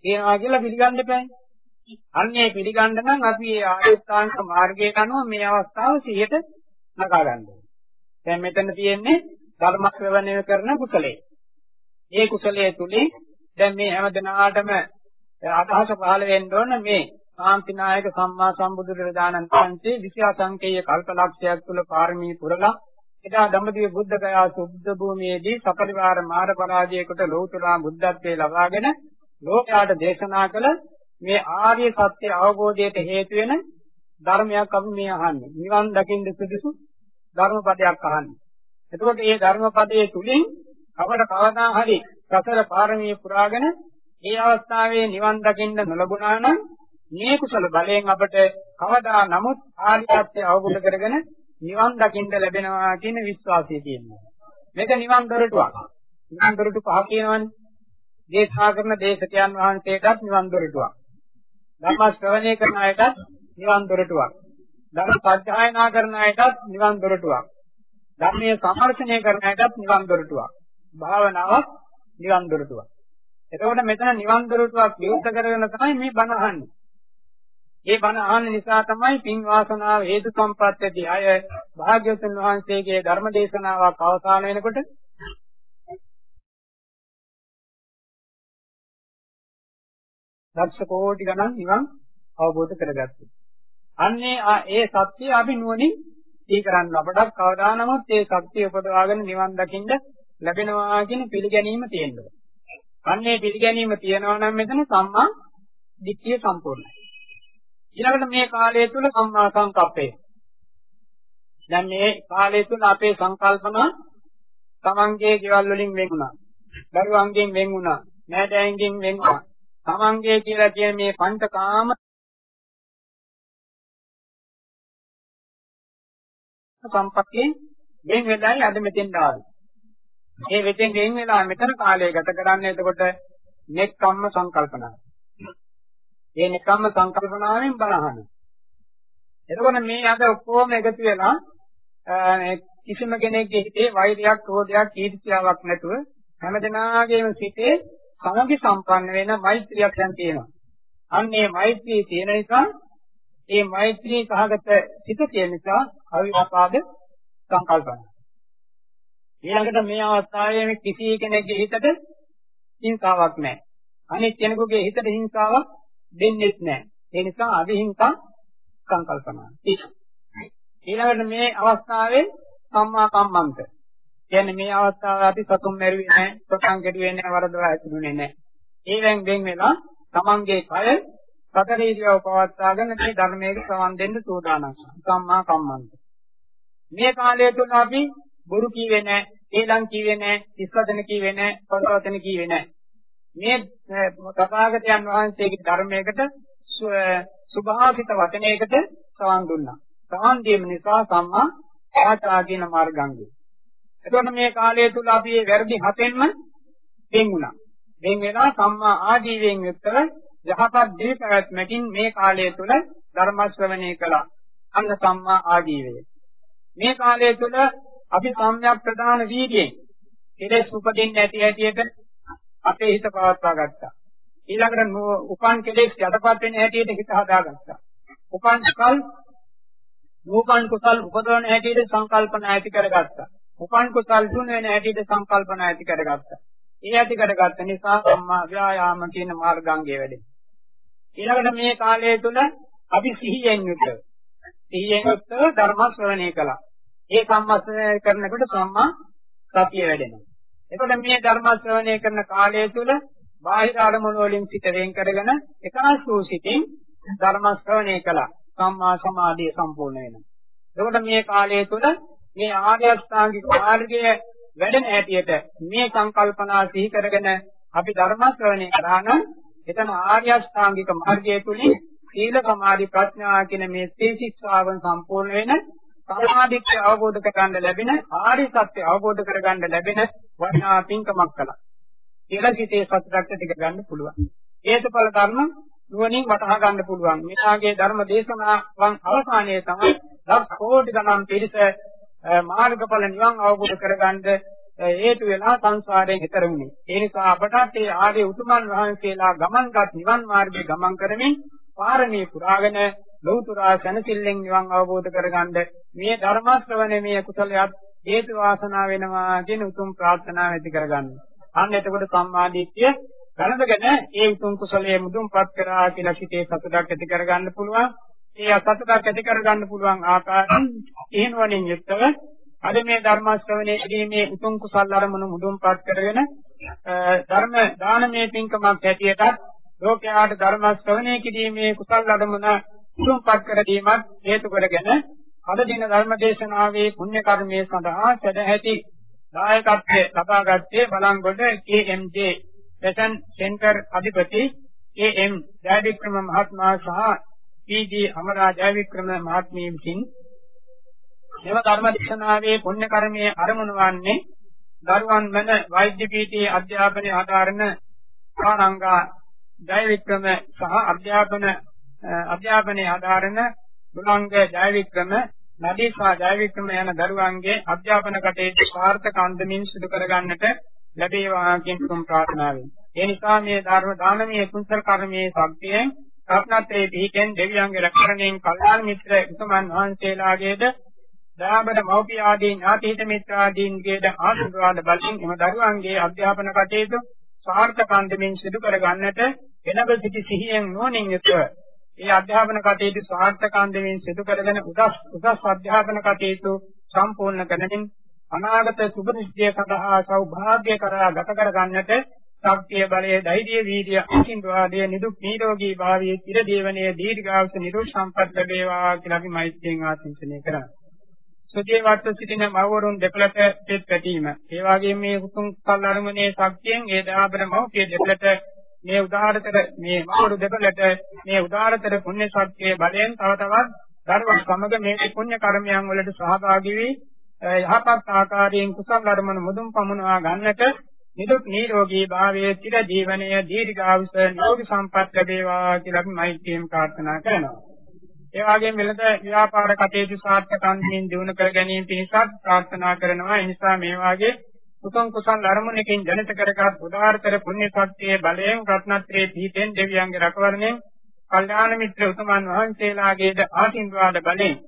තියනවා කියලා පිළිගන්න එපායි. අන්නේ පිළිගන්න නම් අපි මේ ආර්ය අෂ්ටාංගික මාර්ගයට අනුව මේ අවස්ථාව 100ට නකා ගන්න ඕනේ. දැන් මෙතන තියෙන්නේ ධර්ම ශ්‍රවණය කරන කුසලයේ. මේ කුසලයේ තුලින් දැන් මේ හැම දිනාටම අදහස පහළ වෙන්න ඕන මේ ශාන්තිනායක සම්මා සම්බුදුරජාණන් වහන්සේ විෂයාසංකේය කල්පලක්ෂයක් තුල පාරමී පුරලා එදා දඹදිව බුද්ධ ගයා සුද්ධ භූමියේදී සපරිවාර මාර පරාජයකට ලෞතුරා බුද්ධත්වයේ ලබාගෙන ලෝකයාට දේශනා කළ මේ ආර්ය සත්‍ය අවබෝධයට හේතු වෙන ධර්මයක් අපි මේ අහන්නේ. නිවන් දකින්න සුදුසු ධර්මපදයක් අහන්නේ. එතකොට මේ ධර්මපදයේ තුලින් අපට කවදා හරි සතර පාරමී පුරාගෙන මේ අවස්ථාවේ නිවන් දකින්න නොලබුණා නම් මේ කුසල බලයෙන් අපට කවදා නමුත් ආර්යත්වය අවබෝධ කරගෙන නිවන් දකින්න ලැබෙනවා කියන විශ්වාසය තියෙනවා. මේක නිවන් දොරටුවක්. නිවන් දොරටු පහ කියනවනේ. දේශනා කරන දේශකයන් වහන්සේටත් නිවන් දොරටුවක්. ධර්ම ශ්‍රවණය කරන අයටත් නිවන් දොරටුවක්. ධර්ම සත්‍යයනා කරන අයටත් නිවන් දොරටුවක්. ධර්මයේ සමර්ථනය කරන අයටත් නිවන් දොරටුවක්. භාවනාවක් නිවන් දොරටුවක්. එතකොට මෙතන නිවන් දොරටුවක් විවෘත කරගෙන තමයි මේ බණ අහන්නේ. මේ බණ අහන්න නිසා තමයි පින් වාසනාව හේතු සම්පත්තිය අය භාග්‍යවතුන් වහන්සේගේ ධර්ම දේශනාවක් අවසන් වෙනකොට ලක්ෂ කෝටි ගණන් නිවන් අවබෝධ කරගත්තා. අන්නේ ඒ සත්‍ය අපි නුවණින් දී කරන්න අපට කවදා නමුත් ඒ සත්‍ය උපදවාගෙන නිවන් දකින්න ලැබෙනවා කියන පිළිගැනීම තියෙනවා. අන්නේ පිළිගැනීම තියෙනවා නම් මෙතන සම්මා දිට්ඨිය සම්පූර්ණයි. ඊළඟට මේ කාලය තුල සම්මා සංකප්පය. දැන් මේ කාලය තුල අපේ සංකල්පන තමන්ගේ ගෙවල් වලින් වෙන් වුණා. දරුවන්ගෙන් වෙන් වුණා. නෑදෑයන්ගෙන් වෙන් වුණා. තමන්ගේ කියලා කියන මේ පංචකාම සම්පත්තියෙන් වෙන් වෙලායි අද මෙතෙන් ආවේ. මේ වෙතෙන් වෙන් වෙලා මෙතන කාලය ගත කරන්නේ එතකොට නෙක්ඛම්ම සංකල්පනාව. මේ නෙක්ඛම්ම සංකල්පනාවෙන් බලහන. එතකොට මේ අද ඔක්කොම එකතු වෙලා කිසිම කෙනෙක්ගේ හිතේ වෛරයක්, ක්‍රෝධයක්, ඊර්ෂ්‍යාවක් නැතුව හැමදෙනාගේම සිතේ සමගි සම්පන්න වෙන මෛත්‍රියක් දැන් තියෙනවා. අන්න මේ මෛත්‍රිය තියෙන නිසා මේ මෛත්‍රී සහගත සිත තියෙන නිසා අවිපාද සංකල්පන. ඊළඟට මේ අවස්ථාවේ මේ කිසි කෙනෙකුගේ හිතට හිංසාවක් නැහැ. අනිත් කෙනෙකුගේ හිතට හිංසාවක් දෙන්නේ නැහැ. ඒ නිසා අවිහිංසා සංකල්පනා. ඊළඟට මේ අවස්ථාවේ සම්මා කම්මන්ත. කියන්නේ මේ අවස්ථාවේ අපි සතුම් මැරුවේ නැහැ, සොටන් කෙරුවේ නැහැ, වරදවා ඇතුළුනේ නැහැ. ඒවෙන් වෙන් වෙලා තමන්ගේ කය සතර ඉරියව් පවත්වාගෙන මේ ධර්මයේ සවන් දෙන්න සූදානම්. සම්මා කම්මන්ත. මේ කාලය තුල අපි බොරු කීවේ නැහැ, ඒලම් කීවේ නැහැ, ඉස්වදන කීවේ නැහැ, පොතවතන කීවේ නැහැ. මේ තථාගතයන් වහන්සේගේ ධර්මයකට සුභාසිත වචනයකට සවන් දුන්නා. සවන් දීම නිසා සම්මා ආචා කියන මාර්ගංගය. එතකොට මේ කාලය තුල අපි මේ වැරදි හතෙන්ම වෙන් වුණා. වෙන් වෙලා සම්මා ආජීවයෙන් යුක්තව යහපත් දීපවත්මකින් මේ කාලය තුල ධර්ම ශ්‍රවණය කළා. අන්න සම්මා ආජීවය. මේ කාලය තුල අපි සම්‍යක් ප්‍රදාන වීර්යයෙන් කෙලෙස් උපදින්නේ නැති හැටියට අපේ හිත පවත්වා ගත්තා. ඊළඟට උපන් කෙලෙස් යටපත් වෙන හැටියට හිත හදාගත්තා. උපන් කල් නූපන් කුසල් උපදවන හැටියට සංකල්පන ඇති කරගත්තා. උපන් කුසල් තුන වෙන හැටියට සංකල්පන ඇති කරගත්තා. ඒ ඇති කරගත්ත නිසා සම්මා ව්‍යායාම කියන මාර්ගාංගය වැඩේ. ඊළඟට මේ කාලය තුල අපි සිහියෙන් යුක්ත සිහියෙන් යුක්තව ධර්ම ශ්‍රවණය කළා. ඒ සම්මස්නය කරනකොට සම්මා සතිය වැඩෙනවා. එතකොට මේ ධර්ම ශ්‍රවණය කරන කාලය තුල බාහිර අරමුණු වලින් සිත වෙන් කරගෙන එකනස් වූ සිතින් ධර්ම ශ්‍රවණය කළා. සම්මා සමාධිය සම්පූර්ණ වෙනවා. එතකොට මේ කාලය තුල මේ ආර්ය අෂ්ටාංගික මාර්ගය වැඩෙන හැටියට මේ සංකල්පනා සිහි කරගෙන අපි ධර්ම ශ්‍රවණය කරා නම් එතන ආර්ය අෂ්ටාංගික මාර්ගය තුලින් සීල සමාධි ප්‍රඥා කියන මේ තේසිස්සාවන් සම්පූර්ණ වෙන සමාධිත්‍ය අවබෝධ කරගන්න ලැබෙන ආර්ය සත්‍ය අවබෝධ කරගන්න ලැබෙන වටිනා පින්කමක් කළා. කියලා සිතේ සතුටක් ඇති කරගන්න පුළුවන්. හේතුඵල ධර්ම නුවණින් වටහා ගන්න පුළුවන්. මෙයාගේ ධර්ම දේශනාවන් අවසානයේ තමයි ලක්ෂ කෝටි ගණන් පිරිස මාර්ගඵල නිවන් අවබෝධ කරගන්න හේතු වෙලා සංසාරයෙන් ඈතර වුණේ. ඒ නිසා අපටත් මේ ආදී උතුමන් වහන්සේලා ගමන්ගත් නිවන් මාර්ගයේ ගමන් කරමින් පාරමී පුරාගෙන ලෞතුරා සනසිල්ලෙන් නිවන් අවබෝධ කරගන්න මේ ධර්ම ශ්‍රවණමය කුසලයක් හේතු වාසනා වෙනවා කියන උතුම් ප්‍රාර්ථනාව ඇති කරගන්න. අන්න එතකොට සම්මාදිට්ඨිය ගණදගෙන ඒ උතුම් කුසලයේ මුදුන්පත් කරා කියලා සිතේ සතුටක් ඇති කරගන්න පුළුවන්. ඒ සතුටක් ඇති කරගන්න පුළුවන් ආකාරයෙන් එහෙනවලින් යුක්තව අද මේ ධර්ම ශ්‍රවණයේදී මේ උතුම් කුසල් අරමුණු මුදුන්පත් කරගෙන ධර්ම දානමය පින්කමක් හැටියටත් ලෝකයාට ධර්ම ශ්‍රවණය කිරීමේ කුසල් අරමුණ මුදුන්පත් කර දීමත් හේතු කරගෙන අද දින ධර්ම දේශනාවේ පුණ්‍ය කර්මයේ සඳහා සදැහැති දායකත්වයේ ලබාගත්තේ බලංගොඩ KMJ පැෂන් සෙන්ටර් අධිපති KM ජයවික්‍රම මහත්මයා සහ PG අමරා ජයවික්‍රම මහත්මිය විසින් මෙම ධර්ම දේශනාවේ පුණ්‍ය කර්මයේ අරමුණු වන්නේ දරුවන් වන වෛද්‍ය පීඨයේ අධ්‍යාපනය ආධාරණ ආනංගා ජයවික්‍රම සහ අධ්‍යාපන අධ්‍යාපනයේ ආධාරණ දුලංග ජයවික්‍රම නදීසා ජයවික්‍රම යන දරුවන්ගේ අධ්‍යාපන කටයුතු සාර්ථක අන්දමින් සිදු කරගන්නට ලැබේවා කියන තුන් ප්‍රාර්ථනාවෙන්. ඒ නිසා මේ ධර්ම දානමය කුසල කර්මයේ ශක්තියෙන් රත්නත්‍රේ පිහිටෙන් දෙවියන්ගේ රැකවරණයෙන් කල්යාණ මිත්‍ර උතුමන් වහන්සේලාගේද දාබර මෞපිය ආදී ඥාතිහිත මිත්‍රාදීන්ගේද ආශිර්වාද බලෙන් එම දරුවන්ගේ අධ්‍යාපන කටයුතු සාර්ථකන්දමින් සිදු කර ගන්නට එනබ සිටි සිහියෙන් නුවණින් යුතුව ඒ අධ්‍යාපන කටයුතු සාර්ථකන්දමින් සිදු කරගෙන උදස් උදස් අධ්‍යාපන කටයුතු සම්පූර්ණ කරමින් අනාගත සුබ නිශ්චය සඳහා සෞභාග්‍ය කරා ගත කර ගන්නට ශක්තිය බලය ධෛර්ය වීර්ය අකින්වාදයේ නිදුක් නිරෝගී භාවයේ චිර දේවනයේ දීර්ඝායුෂ නිරෝධ සම්පත් ලැබේවා කියලා අපි මෛත්‍රියෙන් ආශිර්වාද කරනවා සුජේ වට සිටින මවවරුන් දෙපළට පෙත් පැතීම. ඒ වගේම මේ උතුම් කල්ලාරමනේ ශක්තියෙන් ඒ දාබර මෞපිය දෙපළට මේ උදාහරතර මේ මවරු දෙපළට මේ උදාහරතර පුණ්‍ය ශක්තියේ බලයෙන් තව තවත් ධර්ම සමග මේ පුණ්‍ය කර්මයන් වලට සහභාගී වී යහපත් ආකාරයෙන් කුසල ධර්මන මුදුන් පමුණවා ගන්නට නිදුක් නිරෝගී භාවයේ චිර ජීවනයේ දීර්ඝායුෂ නිරෝගී සම්පත් ලැබේවා කියලා අපි මෛත්‍රියෙන් ප්‍රාර්ථනා කරනවා. ඒ වගේම වෙළඳ ව්‍යාපාර කටයුතු සාර්ථකවමින් දිනු කර ගැනීම පිණිසත් ප්‍රාර්ථනා කරනවා. ඒ නිසා මේ වාගේ උතුම් කුසල් ධර්මණකින් ජනිත කරගත් උදාාරතර පුණ්‍ය ශක්තියේ බලයෙන් රත්නත්‍රයේ පිහිටෙන් දෙවියන්ගේ රැකවරණයෙන් කල්යාණ මිත්‍ර උතුමන් වහන්සේලාගේද ආශිර්වාද බලයෙන්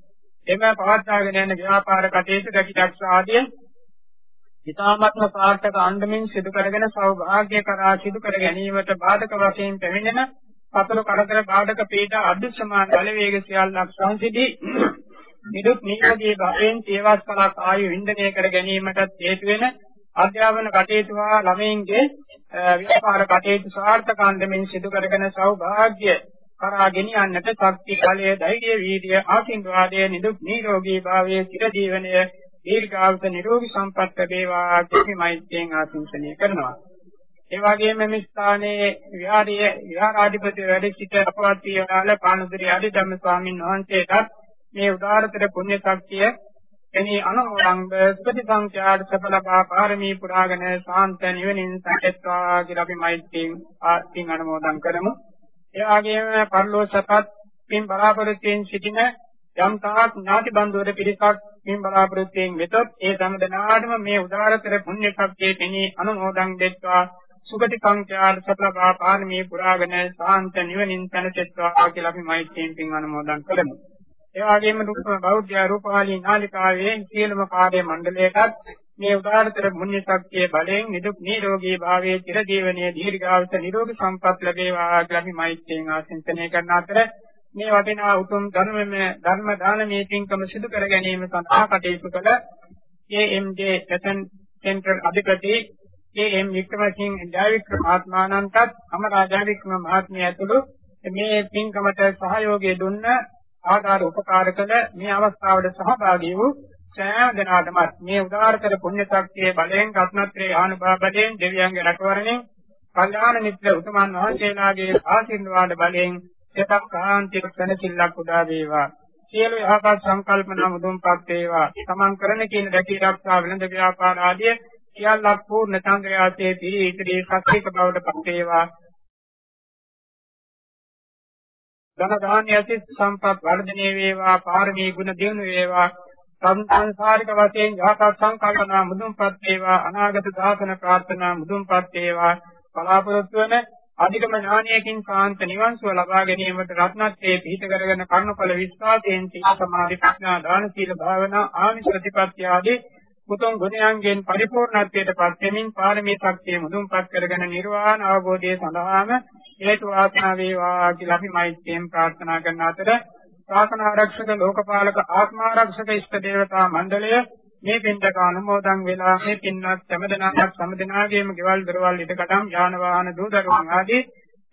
එම පවත්වාගෙන යන ව්‍යාපාර කටයුතු දකිදක්ෂ ආදී ඉතාමත්ම සාර්ථක අන්දමින් සිදු කරගෙන සෞභාග්‍ය කරා සිදු කර ගැනීමට බාධක වශයෙන් පැමිණෙන සතර කරදර බාධක පීඩ අදුසමාන බලවේග සියල්ලක් සංසිදී නිදුක් නිරෝගී භවයෙන් සේවාස් කලක් ආයු වින්දනය කර ගැනීමටත් හේතු වෙන අධ්‍යාපන කටයුතු හා ළමයින්ගේ ව්‍යාපාර කටයුතු සාර්ථකවන්දමින් සිදු කරගෙන සෞභාග්‍ය කරා ගෙනියන්නට ශක්ති බලය ධෛර්ය වීර්ය ආශිර්වාදයේ නිදුක් නිරෝගී භාවයේ චිර ජීවනයේ දීර්ඝායුෂ නිරෝගී සම්පත් ලැබේවා කියලා මෛත්‍රියෙන් ආශිර්වාද කරනවා. ඒ වගේම මේ ස්ථානයේ විහාරයේ විහාරාධිපති වැඩ සිට අපවත් විහාර පානදුරි ආදිධම්ම ස්වාමීන් වහන්සේටත් මේ උදාාරතර පුණ්‍ය ශක්තිය එනි අනුමෝදංග ප්‍රතිසංඛ්‍යාට සඵලපා පාරමී පුරාගෙන සාන්ත නිවනින් සැකෙත්වා කියලා අපි මෛත්‍රියෙන් ආස්තින් අනුමෝදන් කරමු. ඒ වගේම පරිලෝසපත් පින් බලාපොරොත්තුෙන් සිටින යම් තාක් ඥාති බන්ධුවර පිරිසක් පින් බලාපොරොත්තුෙන් වෙතොත් ඒ සම්දනාටම මේ උදාාරතර පුණ්‍ය ශක්තිය කෙනී අනුමෝදන් දෙත්වා සුගති සංඛ්‍යාල සතරපා පාරමී පුරාගෙන සාන්ත නිවනින් තනසෙත්වා කියලා අපි මෛත්‍රියෙන් පින් අනුමෝදන් කරමු. ඒ වගේම බෞද්ධ රූපවාලී නාලිකාවේ සියලුම කාර්ය මණ්ඩලයටත් මේ උදාාරතර මුඤ්ඤ ශක්තිය බලයෙන් නිදුක් නිරෝගී භාවයේ චිර ජීවනයේ දීර්ඝායුෂ නිරෝගී සම්පත් ලැබේවා කියලා අපි මෛත්‍රියෙන් ආශිර්වාදනය කරන අතර මේ වටිනා උතුම් ධර්මමය ධර්ම දානමය පින්කම සිදු කර ගැනීම සඳහා කටයුතු කළ KMJ පැතන් සෙන්ටර් අධිපති KM වික්‍රමසිංහ ජයවික්‍රම ආත්මානන්තත් අමරා ජයවික්‍රම මහත්මිය ඇතුළු මේ පින්කමට සහයෝගය දුන්න ආකාර උපකාර කළ මේ අවස්ථාවට සහභාගී වූ සෑම දෙනාටම මේ උදාාරතර පුණ්‍ය ශක්තියේ බලයෙන් රත්නත්‍රේ ආනුභාව බලයෙන් දෙවියන්ගේ රැකවරණයෙන් කල්යාණ මිත්‍ර උතුමන් වහන්සේලාගේ ආශිර්වාද බලයෙන් සිතක් සාන්තික සැනසෙල්ලක් උදා වේවා. සියලු යහපත් සංකල්පනා මුදුන්පත් වේවා. තමන් කරන කියන දැකී ආරක්ෂා වෙනද ව්‍යාපාර ආදී සියල්ලක් පූර්ණ සංග්‍රහයේ පිරී ඉදිරියේ සත්‍යක බවට පත් වේවා. ධන දාන්‍ය ඇති සම්පත් වර්ධනය වේවා පාරමී ගුණ දිනු වේවා සංසාරික වශයෙන් යහපත් සංකල්පනා මුදුන්පත් වේවා අනාගත සාසන ප්‍රාර්ථනා මුදුන්පත් වේවා. බලාපොරොත්තු වන අධිකම ඥානයකින් කාන්ත නිවන් සුව ලබා ගැනීමට රත්නත්‍රයේ පිහිට කරගෙන කර්ණඵල විශ්වාසයෙන් සීල සමාධි ප්‍රඥා දාන සීල භාවනා ආමිෂ ප්‍රතිපත්ති ආදී උතුම් ගුණයන්ගෙන් පරිපූර්ණත්වයට පත් වෙමින් පාරමී ශක්තිය මුදුන්පත් කරගෙන නිර්වාණ අවබෝධය සඳහාම හේතු වාසනා වේවා කියලා අපි මෛත්‍රියෙන් ප්‍රාර්ථනා කරන අතර ශාසන ආරක්ෂක ලෝකපාලක ආත්මාරක්ෂක ඉෂ්ට දේවතා මණ්ඩලය මේ පින්දක අනුමෝදන් වෙලා මේ පින්වත් සමදනාවක් සමදනාගේම ගෙවල් දොරවල් ඉදකටම් යාන වාහන දූදරුවන් ආදී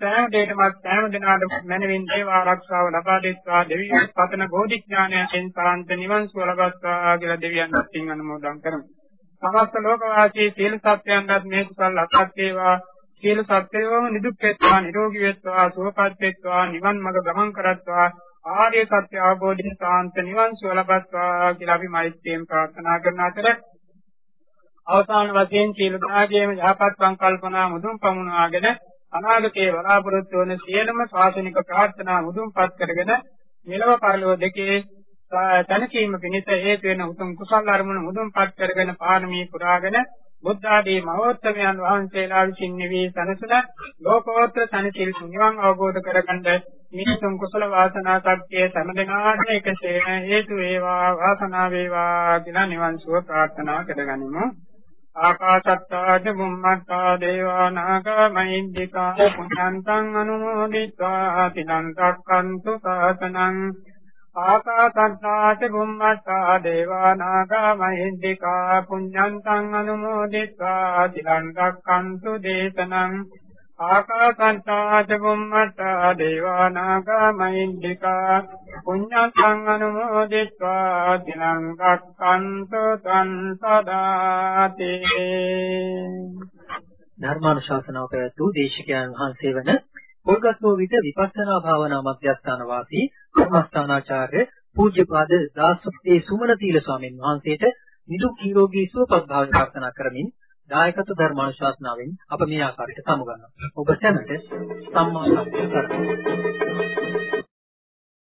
සෑම දෙයකමත් සෑම දිනාටම මනවින් දේව ආරක්ෂාව ලබා දෙත්වා. දෙවියන් පතන බෝධිඥානයෙන් සාන්ත නිවන් සුව ලබත්වා කියලා දෙවියන් අත්ින් අනුමෝදන් කරමු. සමස්ත ලෝකවාසී සීල සත්‍යයන්වත් මේ කුසල් අත්ත් වේවා. සීල සත්‍යයෝම නිදුක් වෙත්වා නිරෝගී වෙත්වා සුවපත් වෙත්වා නිවන් මඟ ගමන් කරත්වා. ආර්ය සත්‍ය අවබෝධයෙන් සාන්ත නිවන් සුව ලබත්වා කියලා අපි මෛත්‍රියෙන් ප්‍රාර්ථනා කරන අතර අවසාන වශයෙන් සීල දාගයේම යහපත් සංකල්පනා මුදුන් පමුණවාගෙන අනාගතයේ බලාපොරොත්තු වන සියලුම ශාසනික ප්‍රාර්ථනා මුදුන්පත් කරගෙන මෙලව පරලොව දෙකේ තනකීම පිණිස හේතු වෙන උතුම් කුසල අරමුණු මුදුන්පත් කරගෙන පාරමී පුරාගෙන බුද්ධ ආදී මහෝත්තමයන් වහන්සේලා විසින් නිවී සනසන ලෝකෝත්තර සනසිල් නිවන් අවබෝධ කරගන්න මිනිසුන් කුසල වාසනා ශක්තිය සමදනාට එකසේ හේතු වේවා වාසනාව වේවා කියලා නිවන් සුව ප්‍රාර්ථනා කරගනිමු. ආකාශත්තාච බුම්මත්තා දේවා නාග මහින්దికා පුඤ්ඤන්තං අනුමෝදිत्वा තිනං රක්칸තු සාසනං ආකාශත්තාච බුම්මත්තා දේවා නාග මහින්దికා පුඤ්ඤන්තං අනුමෝදිत्वा තිනං රක්칸තු දේශනං ආකාසන්තාච බුම්මත්තා දේවා නාග මහින්దికා පුඤ්ඤං අනුමෝදිत्वा දිනං රක්칸තු තං සදාති. ධර්මානුශාසනාව පැවැත් වූ දේශකයන් වහන්සේ වන පොල්ගස්ෝ විද විපස්සනා භාවනා මධ්‍යස්ථාන වාසී කර්මස්ථානාචාර්ය පූජ්‍යපාද දාසුත්තේ සුමන තීල ස්වාමීන් වහන්සේට නිරුක් නිරෝගී සුවපත් භාවය ප්‍රාර්ථනා කරමින් දායකත්ව ධර්මානුශාසනාවෙන් අප මේ ආකාරයට සමුගන්නවා. ඔබ සැමට සම්මා සම්බුද්ධ කරගන්න.